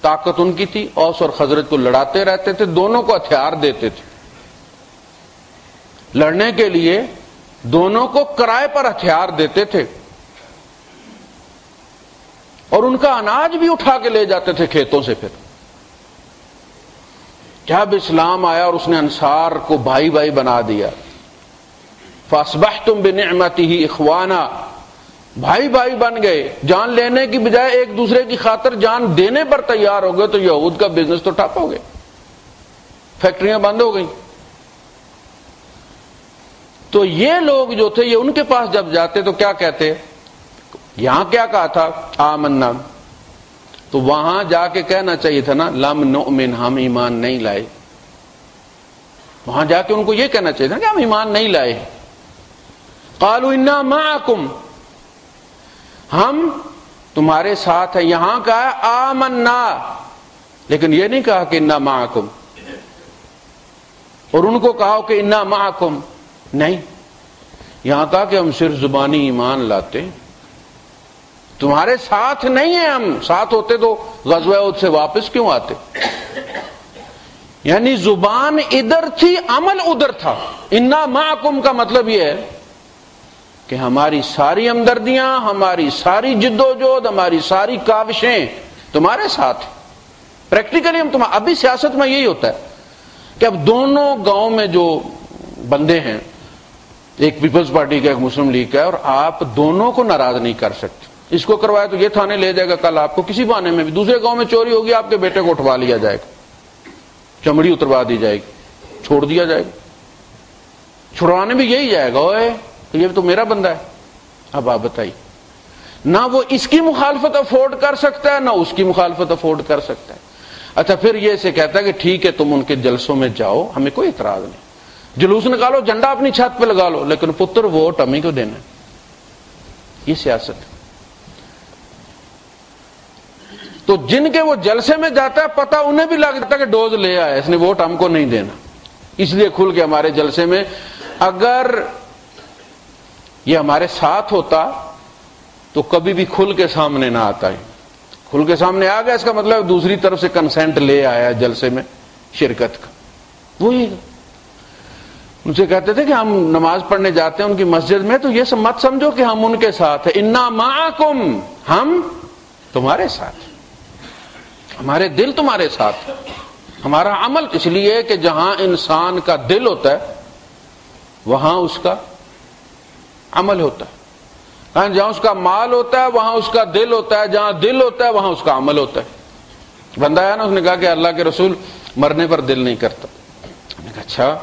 طاقت ان کی تھی، اوس اور خزرت کو لڑاتے رہتے تھے، دونوں کو ہتھیار دیتے تھے۔ لڑنے کے لیے دونوں کو کرائے پر ہتھیار دیتے تھے۔ اور ان کا اناج بھی اٹھا کے لے جاتے تھے کھیتوں سے پھر۔ جب اسلام آیا اور اس نے انصار کو بھائی بھائی بنا دیا۔ فاسبح تم بنعمتی ہی اخوانا بھائی بھائی بن گئے۔ جان لینے کی بجائے ایک دوسرے کی خاطر جان دینے پر تیار ہو گئے تو یہود کا بزنس تو ٹھپ ہو گئے۔ فیکٹریاں بند ہو گئیں۔ تو یہ لوگ جو تھے، یہ ان کے پاس جب جاتے تو کیا کہتے؟ یہاں کیا کہا تھا؟ آمنا۔ تو وہاں جا کے کہنا چاہیے تھا نا، لم نؤمن، ہم ایمان نہیں لائے۔ وہاں جا کے ان کو یہ کہنا چاہیے تھا کہ ہم ایمان نہیں لائے۔ قالوا انا معکم۔ ہم تمہارے ساتھ ہیں، یہاں کہا آمنا۔ لیکن یہ نہیں کہا کہ انا معکم۔ اور ان کو کہا کہ انا معکم۔ نہیں۔ یہاں کہا کہ ہم صرف زبانی ایمان لاتے تمہارے ساتھ نہیں ہیں ہم۔ ساتھ ہوتے تو غزوہ سے واپس کیوں آتے؟ یعنی زبان ادھر تھی، عمل ادھر تھا۔ انا معکم کا مطلب یہ ہے کہ ہماری ساری ہمدردیاں، ہماری ساری جد و جہد ہماری ساری کاوشیں تمہارے ساتھ پریکٹیکلی ہم تمہارے ابھی سیاست میں یہی ہوتا ہے کہ اب دونوں گاؤں میں جو بندے ہیں، ایک پیپلز پارٹی کا، ایک مسلم لیگ کا ہے اور آپ دونوں کو ناراض نہیں کر سکتے۔ اس کو کروایا تو یہ تھانے لے جائے گا، کل آپ کو کسی بہانے میں بھی۔ دوسرے گاؤں میں چوری ہوگی، آپ کے بیٹے کو اٹھوا لیا جائے گا۔ چمڑی اتروا دی جائے گی، چھوڑ دیا جائے گا۔ چھڑوانے بھی یہی جائے گا یہ تو میرا بندہ ہے۔ اب آپ بتائیے۔ نہ وہ اس کی مخالفت افورڈ کر سکتا ہے، نہ اس کی مخالفت افورڈ کر سکتا ہے۔ اچھا پھر یہ سے کہتا ہے کہ ٹھیک ہے، تم ان کے جلسوں میں جاؤ، ہمیں کوئی اعتراض نہیں۔ جلوس نکالو، جھنڈا اپنی چھت پہ لگا لو، لیکن پتر ووٹ ہمیں کو دینا یہ سیاست۔ تو جن کے وہ جلسے میں جاتا ہے پتا انہیں بھی لگتا ہے کہ ڈوز لے آیا اس نے ووٹ ہم کو نہیں دینا۔ اس لیے کھل کے ہمارے جلسے میں، اگر یہ ہمارے ساتھ ہوتا تو کبھی بھی کھل کے سامنے نہ آتا ہے۔ کھل کے سامنے آ گیا، اس کا مطلب دوسری طرف سے کنسینٹ لے آیا جلسے میں شرکت کا۔ وہی۔ ان سے کہتے تھے کہ ہم نماز پڑھنے جاتے ہیں ان کی مسجد میں، تو یہ مت سمجھو کہ ہم ان کے ساتھ ہیں۔ انا معکم ہم تمہارے ساتھ ہمارے دل تمہارے ساتھ ہمارا عمل اس لیے کہ جہاں انسان کا دل ہوتا ہے، وہاں اس کا عمل ہوتا ہے۔ جہاں اس کا مال ہوتا ہے، وہاں اس کا دل ہوتا ہے، جہاں دل ہوتا ہے، وہاں اس کا عمل ہوتا ہے۔ بندہ ہے نا، اس نے کہا کہ اللہ کے رسول مرنے پر دل نہیں کرتا۔ نے کہا اچھا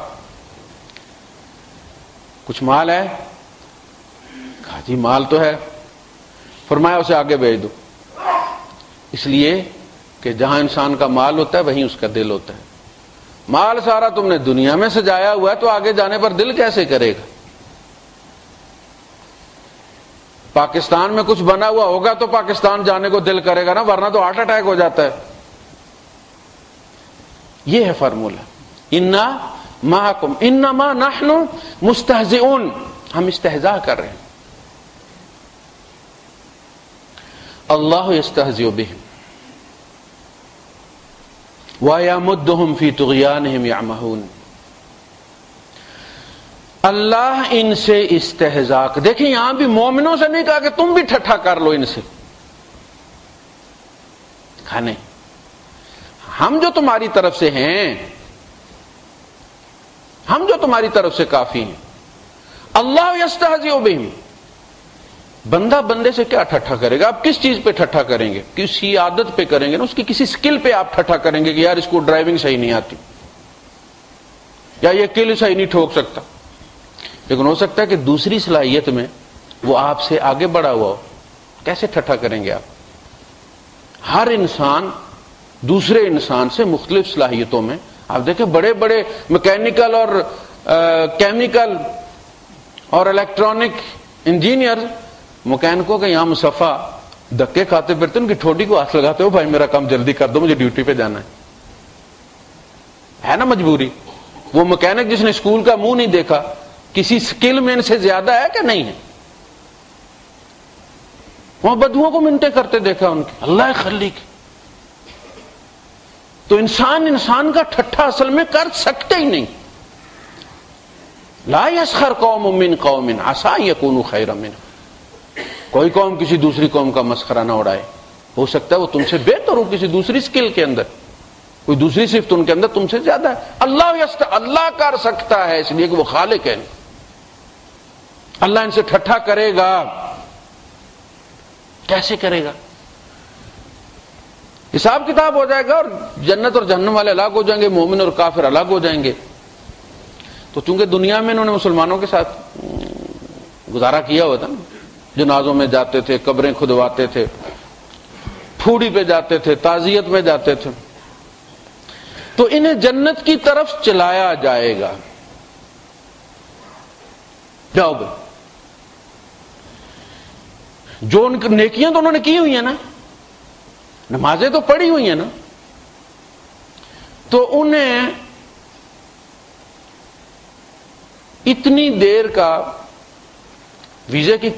کچھ مال ہے؟ کہا جی مال تو ہے۔ فرمایا، اسے آگے بھیج دو۔ اس لیے کہ جہاں انسان کا مال ہوتا ہے، وہیں اس کا دل ہوتا ہے۔ مال سارا تم نے دنیا میں سجایا ہوا ہے، تو آگے جانے پر دل کیسے کرے گا؟ پاکستان میں کچھ بنا ہوا ہوگا تو پاکستان جانے کو دل کرے گا نا، ورنہ تو ہارٹ اٹیک ہو جاتا ہے۔ یہ ہے فارمولا۔ انا محکم ان ماں نحن مستحز ہم استحزا کر رہے ہیں۔ اللہ استحز بہم۔ وَيَمُدُّهُمْ فِي تُغْيَانِهِمْ يَعْمَهُونَ اللہ ان سے استحزاق دیکھیں یہاں بھی مومنوں سے نہیں کہا کہ تم بھی ٹھٹھا کر لو ان سے۔ کھانے ہم جو تمہاری طرف سے ہیں، ہم جو تمہاری طرف سے کافی ہیں۔ اللہ یستحزی بہم۔ بندہ بندے سے کیا ٹھٹھا کرے گا؟ آپ کس چیز پہ ٹھٹھا کریں گے؟ کسی عادت پہ کریں گے نا؟ اس کی کسی سکل پہ آپ ٹھٹھا کریں گے کہ یار اس کو ڈرائیونگ صحیح نہیں آتی۔ یا یہ کل صحیح نہیں ٹھوک سکتا۔ لیکن ہو سکتا ہے کہ دوسری صلاحیت میں وہ آپ سے آگے بڑھا ہوا ہو۔ کیسے ٹھٹھا کریں گے آپ؟ ہر انسان، دوسرے انسان سے مختلف صلاحیتوں میں، آپ دیکھیں بڑے بڑے مکینکل اور کیمیکل اور الیکٹرانک انجینئر، مکینکوں کے یہاں مسفا دکے کھاتے پھرتے ان کی ٹھوٹی کو ہاتھ لگاتے ہو، بھائی میرا کام جلدی کر دو، مجھے ڈیوٹی پہ جانا ہے۔ ہے نا مجبوری؟ وہ مکینک جس نے اسکول کا منہ نہیں دیکھا کسی اسکل میں ان سے زیادہ ہے کہ نہیں ہے؟ وہاں بدوؤں کو منٹے کرتے دیکھا ان کے۔ اللہ خلی کی تو انسان انسان کا ٹھٹھا اصل میں کر سکتے ہی نہیں۔ لا یسخر قوم من قوم آسا یکون خیر من کوئی قوم کسی دوسری قوم کا مسخرہ نہ اڑائے۔ ہو سکتا ہے وہ تم سے بہتر ہو کسی دوسری سکل کے اندر۔ کوئی دوسری صفت ان کے اندر تم سے زیادہ ہے۔ اللہ اللہ کر سکتا ہے، اس لیے کہ وہ خالق ہے۔ اللہ ان سے ٹھٹھا کرے گا۔ کیسے کرے گا؟ حساب کتاب ہو جائے گا اور جنت اور جہنم والے الگ ہو جائیں گے، مومن اور کافر الگ ہو جائیں گے۔ تو چونکہ دنیا میں انہوں نے مسلمانوں کے ساتھ گزارا کیا ہوا تھا نا جنازوں میں جاتے تھے، قبریں کھدواتے تھے، پھوڑی پہ جاتے تھے، تعزیت میں جاتے تھے۔ تو انہیں جنت کی طرف چلایا جائے گا۔ جاؤ بھائی۔ جو ان کی نیکیاں تو انہوں نے کی ہوئی ہیں نا؟ نمازیں تو پڑھی ہوئی ہیں نا؟ تو انہیں اتنی دیر کا ویزے کی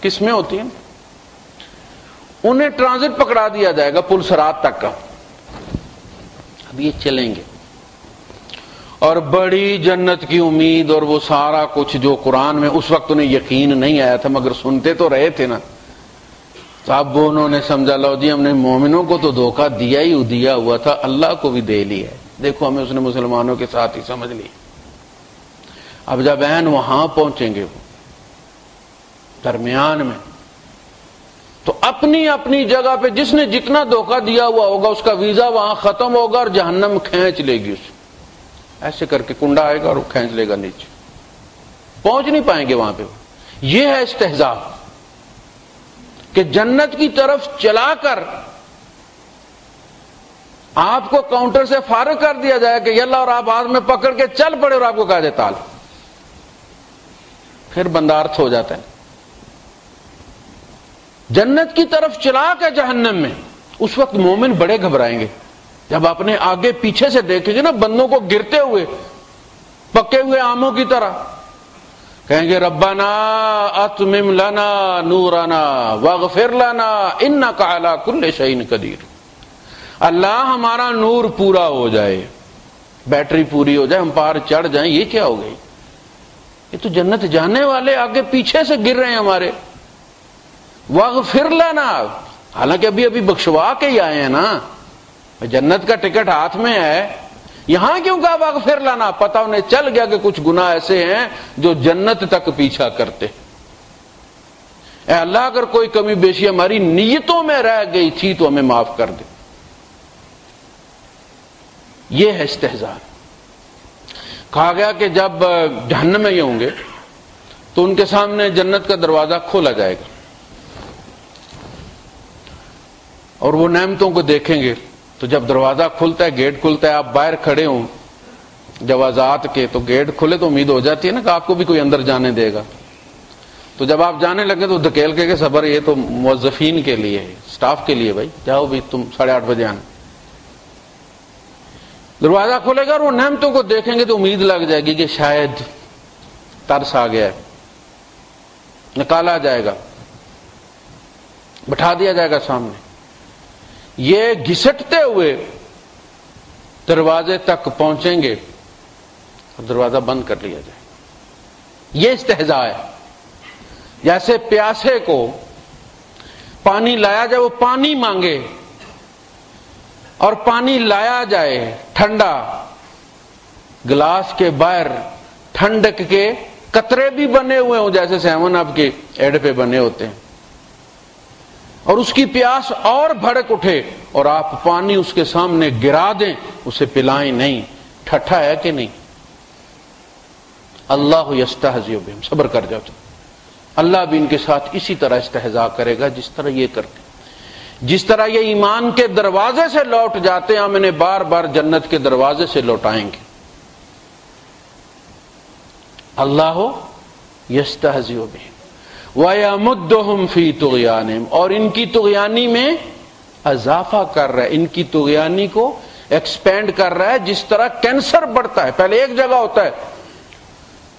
کس میں ہوتی ہیں۔ انہیں ٹرانزٹ پکڑا دیا جائے گا پل سرات تک کا۔ اب یہ چلیں گے۔ اور بڑی جنت کی امید اور وہ سارا کچھ جو قرآن میں اس وقت انہیں یقین نہیں آیا تھا، مگر سنتے تو رہے تھے نا۔ تو اب انہوں نے سمجھا، لو جی ہم نے مومنوں کو تو دھوکہ دیا ہی دیا ہوا تھا، اللہ کو بھی دے لیا ہے۔ دیکھو، ہمیں اس نے مسلمانوں کے ساتھ ہی سمجھ لی۔ اب جب بہن وہاں پہنچیں گے وہ، درمیان میں، تو اپنی اپنی جگہ پہ جس نے جتنا دھوکہ دیا ہوا ہوگا، اس کا ویزا وہاں ختم ہوگا اور جہنم کھینچ لے گی اسے ایسے کر کے کنڈا آئے گا اور وہ کھینچ لے گا نیچے۔ پہنچ نہیں پائیں گے وہاں پہ۔ یہ ہے استحزاب کہ جنت کی طرف چلا کر آپ کو کاؤنٹر سے فارغ کر دیا جائے کہ یلا اور آپ ہاتھ میں پکڑ کے چل پڑے اور آپ کو کہا جائے تال۔ پھر بندارت ہو جاتا ہے۔ جنت کی طرف چلا کے جہنم میں اس وقت مومن بڑے گھبرائیں گے۔ جب اپنے آگے پیچھے سے دیکھیں گے نا، بندوں کو گرتے ہوئے، پکے ہوئے آموں کی طرح۔ کہیں گے، ربنا اتمم لنا نورنا واغفر لنا انک علی کل شیء قدیر۔ اللہ ہمارا نور پورا ہو جائے، بیٹری پوری ہو جائے، ہم پار چڑھ جائیں، یہ کیا ہو گئی؟ یہ تو جنت جانے والے آگے پیچھے سے گر رہے ہیں ہمارے۔ واغفر لنا۔ حالانکہ ابھی ابھی بخشوا کے ہی آئے ہیں نا۔ جنت کا ٹکٹ ہاتھ میں ہے، یہاں کیوں کہا واغفر پھر لانا؟ پتا انہیں چل گیا کہ کچھ گنا ایسے ہیں جو جنت تک پیچھا کرتے۔ اے اللہ، اگر کوئی کمی بیشی ہماری نیتوں میں رہ گئی تھی تو ہمیں معاف کر دے۔ یہ ہے استحزار کہا گیا کہ جب جہنم میں یہ ہوں گے تو ان کے سامنے جنت کا دروازہ کھولا جائے گا اور وہ نعمتوں کو دیکھیں گے۔ تو جب دروازہ کھلتا ہے، گیٹ کھلتا ہے، آپ باہر کھڑے ہوں جوازات کے تو گیٹ کھلے تو امید ہو جاتی ہے نا کہ آپ کو بھی کوئی اندر جانے دے گا۔ تو جب آپ جانے لگے تو دھکیل کے کہ صبر، یہ تو موظفین کے لیے ہے اسٹاف کے لیے بھائی۔ جاؤ بھی تم ساڑھے آٹھ بجے آنا۔ دروازہ کھولے گا اور وہ نعمتوں کو دیکھیں گے تو امید لگ جائے گی کہ شاید ترس آ گیا ہے۔ نکالا جائے گا۔ بٹھا دیا جائے گا سامنے۔ یہ گھسٹتے ہوئے دروازے تک پہنچیں گے اور دروازہ بند کر لیا جائے۔ یہ استحضاء ہے۔ جیسے پیاسے کو پانی لایا جائے، وہ پانی مانگے اور پانی لایا جائے ٹھنڈا۔ گلاس کے باہر ٹھنڈک کے قطرے بھی بنے ہوئے ہوں، جیسے سیون آپ کے ایڈ پہ بنے ہوتے ہیں۔ اور اس کی پیاس اور بھڑک اٹھے اور آپ پانی اس کے سامنے گرا دیں، اسے پلائیں نہیں۔ ٹھٹھا ہے کہ نہیں؟ اللہ بہم، صبر کر جاؤ اللہ بھی ان کے ساتھ اسی طرح استحضا کرے گا جس طرح یہ کرتے۔ جس طرح یہ ایمان کے دروازے سے لوٹ جاتے ہیں، ہم انہیں بار بار جنت کے دروازے سے لوٹائیں گے۔ اللہ یستحزیو بہم۔ وَيَمُدُّهُمْ فِي تُغْيَانِهِمْ اور ان کی تغیانی میں اضافہ کر رہا ہے۔ ان کی تغیانی کو ایکسپینڈ کر رہا ہے۔ جس طرح کینسر بڑھتا ہے۔ پہلے ایک جگہ ہوتا ہے۔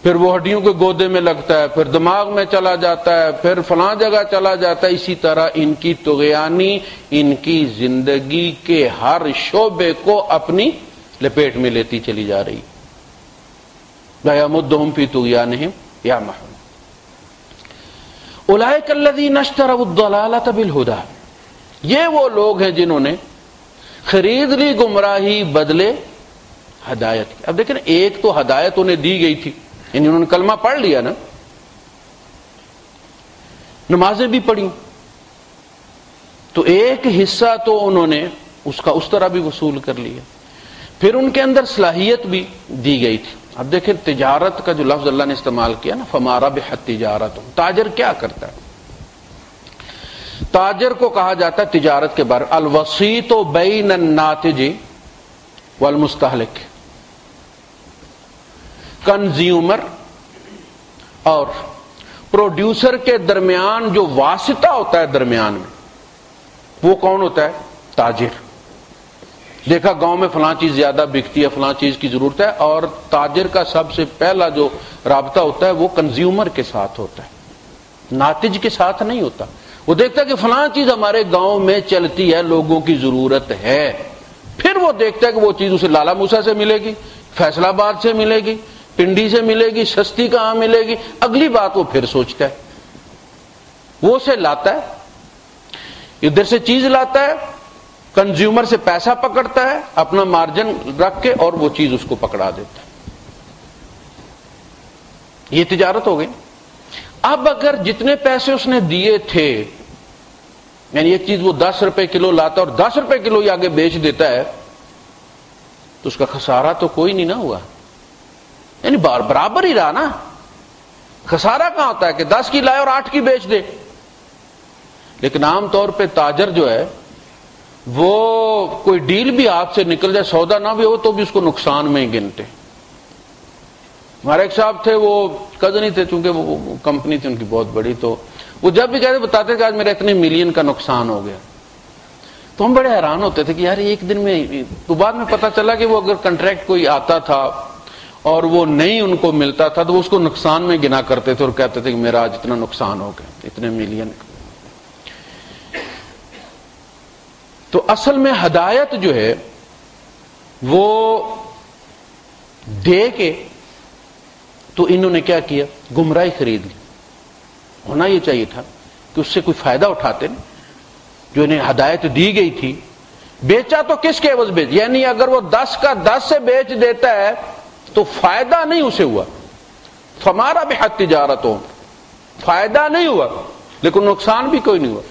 پھر وہ ہڈیوں کے گودے میں لگتا ہے۔ پھر دماغ میں چلا جاتا ہے۔ پھر فلاں جگہ چلا جاتا ہے۔ اسی طرح ان کی تغیانی ان کی زندگی کے ہر شعبے کو اپنی لپیٹ میں لیتی چلی جا رہی۔ مدہم فی تغیانہم یا محمد۔ الدی نشتر الضلالت بالہدا یہ وہ لوگ ہیں جنہوں نے خرید لی، گمراہی، بدلے، ہدایت کی۔ اب دیکھیں ایک تو ہدایت انہیں دی گئی تھی یعنی انہوں نے کلمہ پڑھ لیا نا۔ نمازیں بھی پڑھی تو ایک حصہ تو انہوں نے اس کا اس طرح بھی وصول کر لیا۔ پھر ان کے اندر صلاحیت بھی دی گئی تھی۔ اب دیکھیں تجارت کا جو لفظ اللہ نے استعمال کیا نا فمارا بے حد تجارت۔ تاجر کیا کرتا ہے؟ تاجر کو کہا جاتا ہے تجارت کے بارے۔ الوسی تو بین ناتجی والمستحلک۔ کنزیومر اور پروڈیوسر کے درمیان جو واسطہ ہوتا ہے درمیان میں، وہ کون ہوتا ہے؟ تاجر۔ دیکھا گاؤں میں فلاں چیز زیادہ بکتی ہے، فلاں چیز کی ضرورت ہے، اور تاجر کا سب سے پہلا جو رابطہ ہوتا ہے، وہ کنزیومر کے ساتھ ہوتا ہے۔ ناتج کے ساتھ نہیں ہوتا۔ وہ دیکھتا ہے کہ فلاں چیز ہمارے گاؤں میں چلتی ہے، لوگوں کی ضرورت ہے۔ پھر وہ دیکھتا ہے کہ وہ چیز اسے لالا موسا سے ملے گی فیصلہ آباد سے ملے گی، پنڈی سے ملے گی، سستی کہاں ملے گی؟ اگلی بات وہ پھر سوچتا ہے۔ وہ اسے لاتا ہے، ادھر سے چیز لاتا ہے کنزیومر سے پیسہ پکڑتا ہے، اپنا مارجن رکھ کے اور وہ چیز اس کو پکڑا دیتا ہے۔ یہ تجارت ہو گئی۔ اب اگر جتنے پیسے اس نے دیے تھے یعنی ایک چیز وہ دس روپے کلو لاتا اور دس روپے کلو ہی آگے بیچ دیتا ہے، تو اس کا خسارہ تو کوئی نہیں نہ ہوا۔ یعنی بار برابر ہی رہا نا۔ خسارہ کہاں ہوتا ہے کہ دس کی لائے اور آٹھ کی بیچ دے۔ لیکن عام طور پہ تاجر جو ہے وہ کوئی ڈیل بھی ہاتھ سے نکل جائے، سودا نہ بھی ہو تو بھی اس کو نقصان میں ہی گنتے۔ ہمارے ایک صاحب تھے، وہ کزن ہی تھے، چونکہ وہ کمپنی تھی، ان کی بہت بڑی، تو وہ جب بھی کہتے بتاتے کہ آج میرا اتنے ملین کا نقصان ہو گیا۔ تو ہم بڑے حیران ہوتے تھے کہ یار، ایک دن میں تو بعد میں پتا چلا کہ وہ اگر کنٹریکٹ کوئی آتا تھا اور وہ نہیں ان کو ملتا تھا، تو وہ اس کو نقصان میں گنا کرتے تھے اور کہتے تھے کہ میرا آج اتنا نقصان ہو گیا، اتنے ملین۔ کا تو اصل میں ہدایت جو ہے وہ دے کے تو انہوں نے کیا کیا؟ گمراہی خرید لی۔ ہونا یہ چاہیے تھا کہ اس سے کوئی فائدہ اٹھاتے نا جو انہیں ہدایت دی گئی تھی۔ بیچا تو کس کے عوض بیچ؟ یعنی اگر وہ دس کا دس سے بیچ دیتا ہے تو فائدہ نہیں اسے ہوا۔ ہمارا بھی حد تجارت ہو فائدہ نہیں ہوا۔ لیکن نقصان بھی کوئی نہیں ہوا۔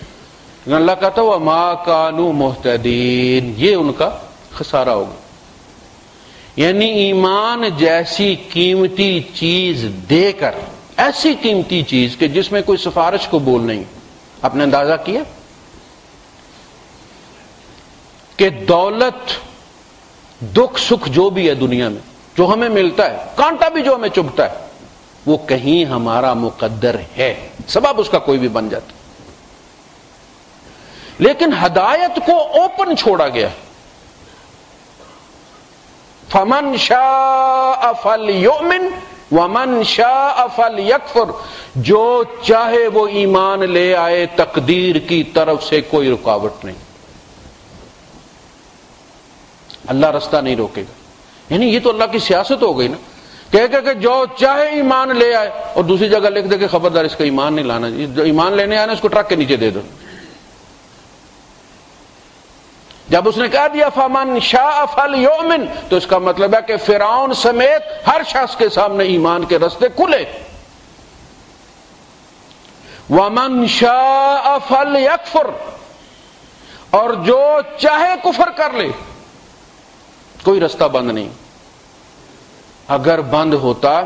یعنی اللہ کہتا وہ ماں کانو محتدین یہ ان کا خسارہ ہوگا یعنی ایمان جیسی قیمتی چیز دے کر، ایسی قیمتی چیز کہ جس میں کوئی سفارش قبول نہیں۔ آپ نے اندازہ کیا؟ کہ دولت، دکھ، سکھ جو بھی ہے دنیا میں، جو ہمیں ملتا ہے، کانٹا بھی جو ہمیں چبھتا ہے، وہ کہیں ہمارا مقدر ہے۔ سبب اس کا کوئی بھی بن جاتا۔ لیکن ہدایت کو اوپن چھوڑا گیا فمن شاہ فل یومن ومن شاہ فل یکفر جو چاہے وہ ایمان لے آئے، تقدیر کی طرف سے کوئی رکاوٹ نہیں۔ اللہ رستہ نہیں روکے گا۔ یعنی یہ تو اللہ کی سیاست ہو گئی نا۔ کہ کہ جو چاہے ایمان لے آئے اور دوسری جگہ لکھ دے کہ خبردار اس کا ایمان نہیں لانا۔ جو ایمان لینے آئے نا، اس کو ٹرک کے نیچے دے دو۔ جب اس نے کہہ دیا فامن شاہ فل یومن تو اس کا مطلب ہے کہ فرعون سمیت ہر شخص کے سامنے ایمان کے رستے کھلے۔ ومن شاہ فل یکفر اور جو چاہے کفر کر لے۔ کوئی رستہ بند نہیں۔ اگر بند ہوتا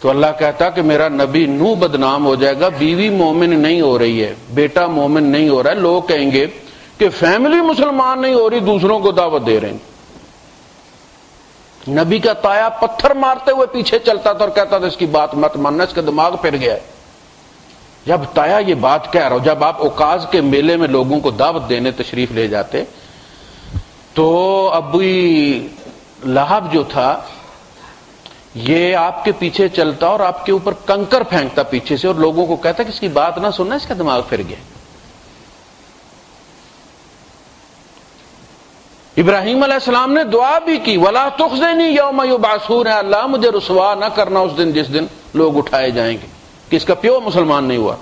تو اللہ کہتا کہ میرا نبی نو بدنام ہو جائے گا، بیوی مومن نہیں ہو رہی ہے، بیٹا مومن نہیں ہو رہا ہے، لوگ کہیں گے کہ فیملی مسلمان نہیں ہو رہی، دوسروں کو دعوت دے رہے ہیں۔ نبی کا تایا پتھر مارتے ہوئے پیچھے چلتا تھا اور کہتا تھا، اس کی بات مت ماننا، اس کا دماغ پھر گیا۔ ہے جب تایا یہ بات کہہ رہا ہو، جب آپ اوکاز کے میلے میں لوگوں کو دعوت دینے تشریف لے جاتے، تو ابھی لہب جو تھا، یہ آپ کے پیچھے چلتا اور آپ کے اوپر کنکر پھینکتا پیچھے سے اور لوگوں کو کہتا کہ اس کی بات نہ سننا، اس کا دماغ پھر گیا۔ ابراہیم علیہ السلام نے دعا بھی کی، ولا تخزنی یوم باسور ہے اللہ مجھے رسوا نہ کرنا اس دن جس دن لوگ اٹھائے جائیں گے۔ کس کا پیو مسلمان نہیں ہوا؟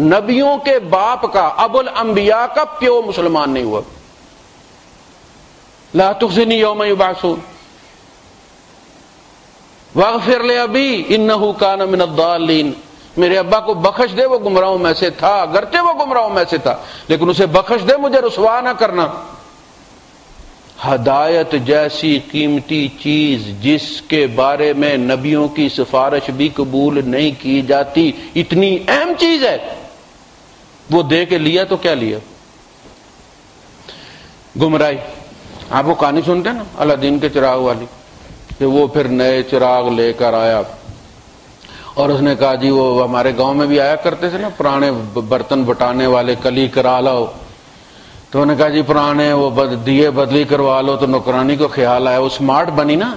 نبیوں کے باپ کا، ابو الانبیاء کا پیو مسلمان نہیں ہوا۔ لا تخزنی یوم باسور واغفر لے ابھی انہو کان من الضالین میرے ابا کو بخش دے، وہ گمراہوں میں سے تھا، اگرچہ وہ گمراہوں میں سے تھا، لیکن اسے بخش دے، مجھے رسوا نہ کرنا۔ ہدایت جیسی قیمتی چیز جس کے بارے میں نبیوں کی سفارش بھی قبول نہیں کی جاتی، اتنی اہم چیز ہے۔ وہ دے کے لیا تو کیا لیا؟ گمرائی آپ وہ کہانی سنتے نا، اللہ دین کے چراغ والی۔ کہ وہ پھر نئے چراغ لے کر آیا۔ اور اس نے کہا جی وہ ہمارے گاؤں میں بھی آیا کرتے تھے نا، پرانے برتن بٹانے والے کلی کرا لاؤ۔ تو انہوں نے کہا جی پرانے وہ دیے بدلی کروا لو تو نوکرانی کو خیال آیا۔ وہ اسمارٹ بنی نا،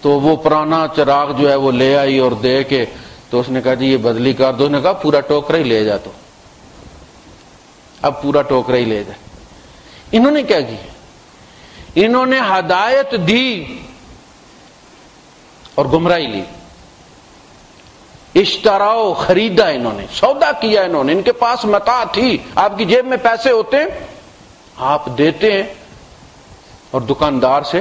تو وہ پرانا چراغ جو ہے وہ لے آئی اور دے کے تو اس نے کہا جی یہ بدلی کر دو۔ نے کہا پورا ٹوکرا ہی لے جا تو۔ اب پورا ٹوکرا ہی لے جائے انہوں نے کیا کی انہوں نے ہدایت دی اور گمراہی لی۔ اشتراؤ خریدا انہوں نے، سودا کیا انہوں نے۔ ان کے پاس متا تھی۔ آپ کی جیب میں پیسے ہوتے آپ دیتے ہیں اور دکاندار سے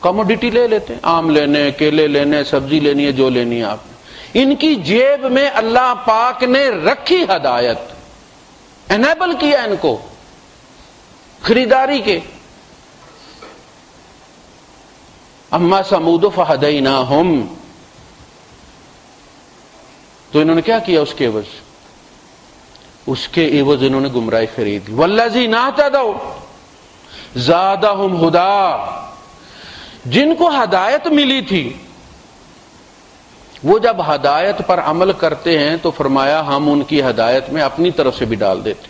کموڈیٹی لے لیتے ہیں۔ آم لینے، کیلے لینے، سبزی لینی ہے، جو لینی ہے آپ نے۔ ان کی جیب میں اللہ پاک نے رکھی ہدایت۔ انیبل کیا ان کو۔ خریداری کے۔ اما سمود فہدئی نہ تو انہوں نے کیا کیا اس کے عوض؟ اس کے عوض انہوں نے گمراہی خرید ولزی نہ دو زیادہ ہم ہدا۔ جن کو ہدایت ملی تھی، وہ جب ہدایت پر عمل کرتے ہیں تو فرمایا ہم ان کی ہدایت میں اپنی طرف سے بھی ڈال دیتے۔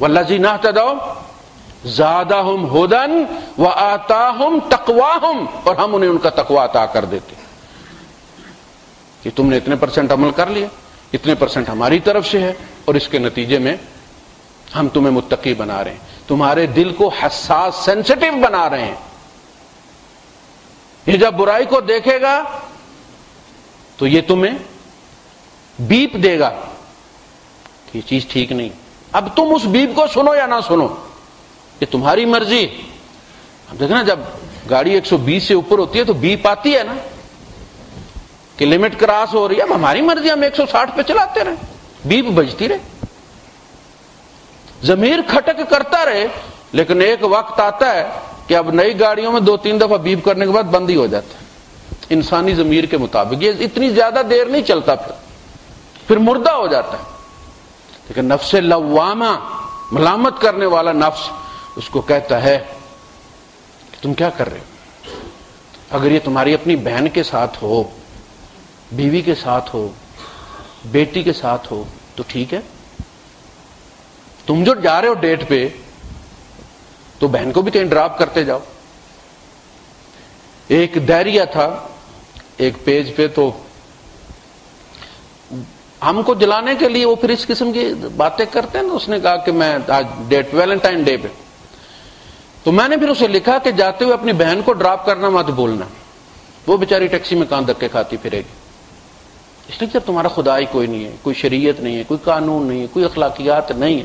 ولزی نہ دو زیادہ ہم ہدن و آتا ہم تکوا ہم، اور ہم انہیں ان کا تکوا عطا کر دیتے۔ کہ تم نے اتنے پرسنٹ عمل کر لیا۔ اتنے پرسنٹ ہماری طرف سے ہے اور اس کے نتیجے میں ہم تمہیں متقی بنا رہے ہیں۔ تمہارے دل کو حساس سینسٹیو بنا رہے ہیں۔ یہ جب برائی کو دیکھے گا تو یہ تمہیں بیپ دے گا کہ یہ چیز ٹھیک نہیں۔ اب تم اس بیپ کو سنو یا نہ سنو، یہ تمہاری مرضی۔ اب دیکھنا جب گاڑی ایک سو بیس سے اوپر ہوتی ہے تو بیپ آتی ہے نا۔ کہ لمٹ کراس ہو رہی ہے اب ہماری مرضی ہم ایک سو ساٹھ پہ چلاتے رہے۔ بیپ بجتی رہے۔ زمیر کھٹک کرتا رہے، لیکن ایک وقت آتا ہے کہ اب نئی گاڑیوں میں دو تین دفعہ بیپ کرنے کے بعد بند ہی ہو جاتا ہے۔ انسانی ضمیر کے مطابق یہ اتنی زیادہ دیر نہیں چلتا پھر۔ پھر مردہ ہو جاتا ہے۔ لیکن نفس لوامہ، ملامت کرنے والا نفس اس کو کہتا ہے کہ تم کیا کر رہے ہو؟ اگر یہ تمہاری اپنی بہن کے ساتھ ہو بیوی کے ساتھ ہو، بیٹی کے ساتھ ہو، تو ٹھیک ہے۔ تم جو جا رہے ہو ڈیٹ پہ، تو بہن کو بھی کہیں ڈراپ کرتے جاؤ۔ ایک دائریا تھا، ایک پیج پہ، تو ہم کو جلانے کے لیے وہ پھر اس قسم کی باتیں کرتے ہیں نا۔ اس نے کہا کہ میں آج ڈیٹ، ویلنٹائن ڈے پہ۔ تو میں نے پھر اسے لکھا کہ جاتے ہوئے اپنی بہن کو ڈراپ کرنا مت بولنا۔ وہ بیچاری ٹیکسی میں کہاں دھکے کھاتی پھرے گی۔ اس لیے جب تمہارا خدا ہی کوئی نہیں ہے کوئی شریعت نہیں ہے کوئی قانون نہیں ہے کوئی اخلاقیات نہیں ہے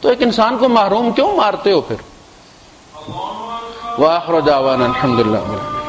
تو ایک انسان کو محروم کیوں مارتے ہو پھر؟ واخر دعوانا الحمد للہ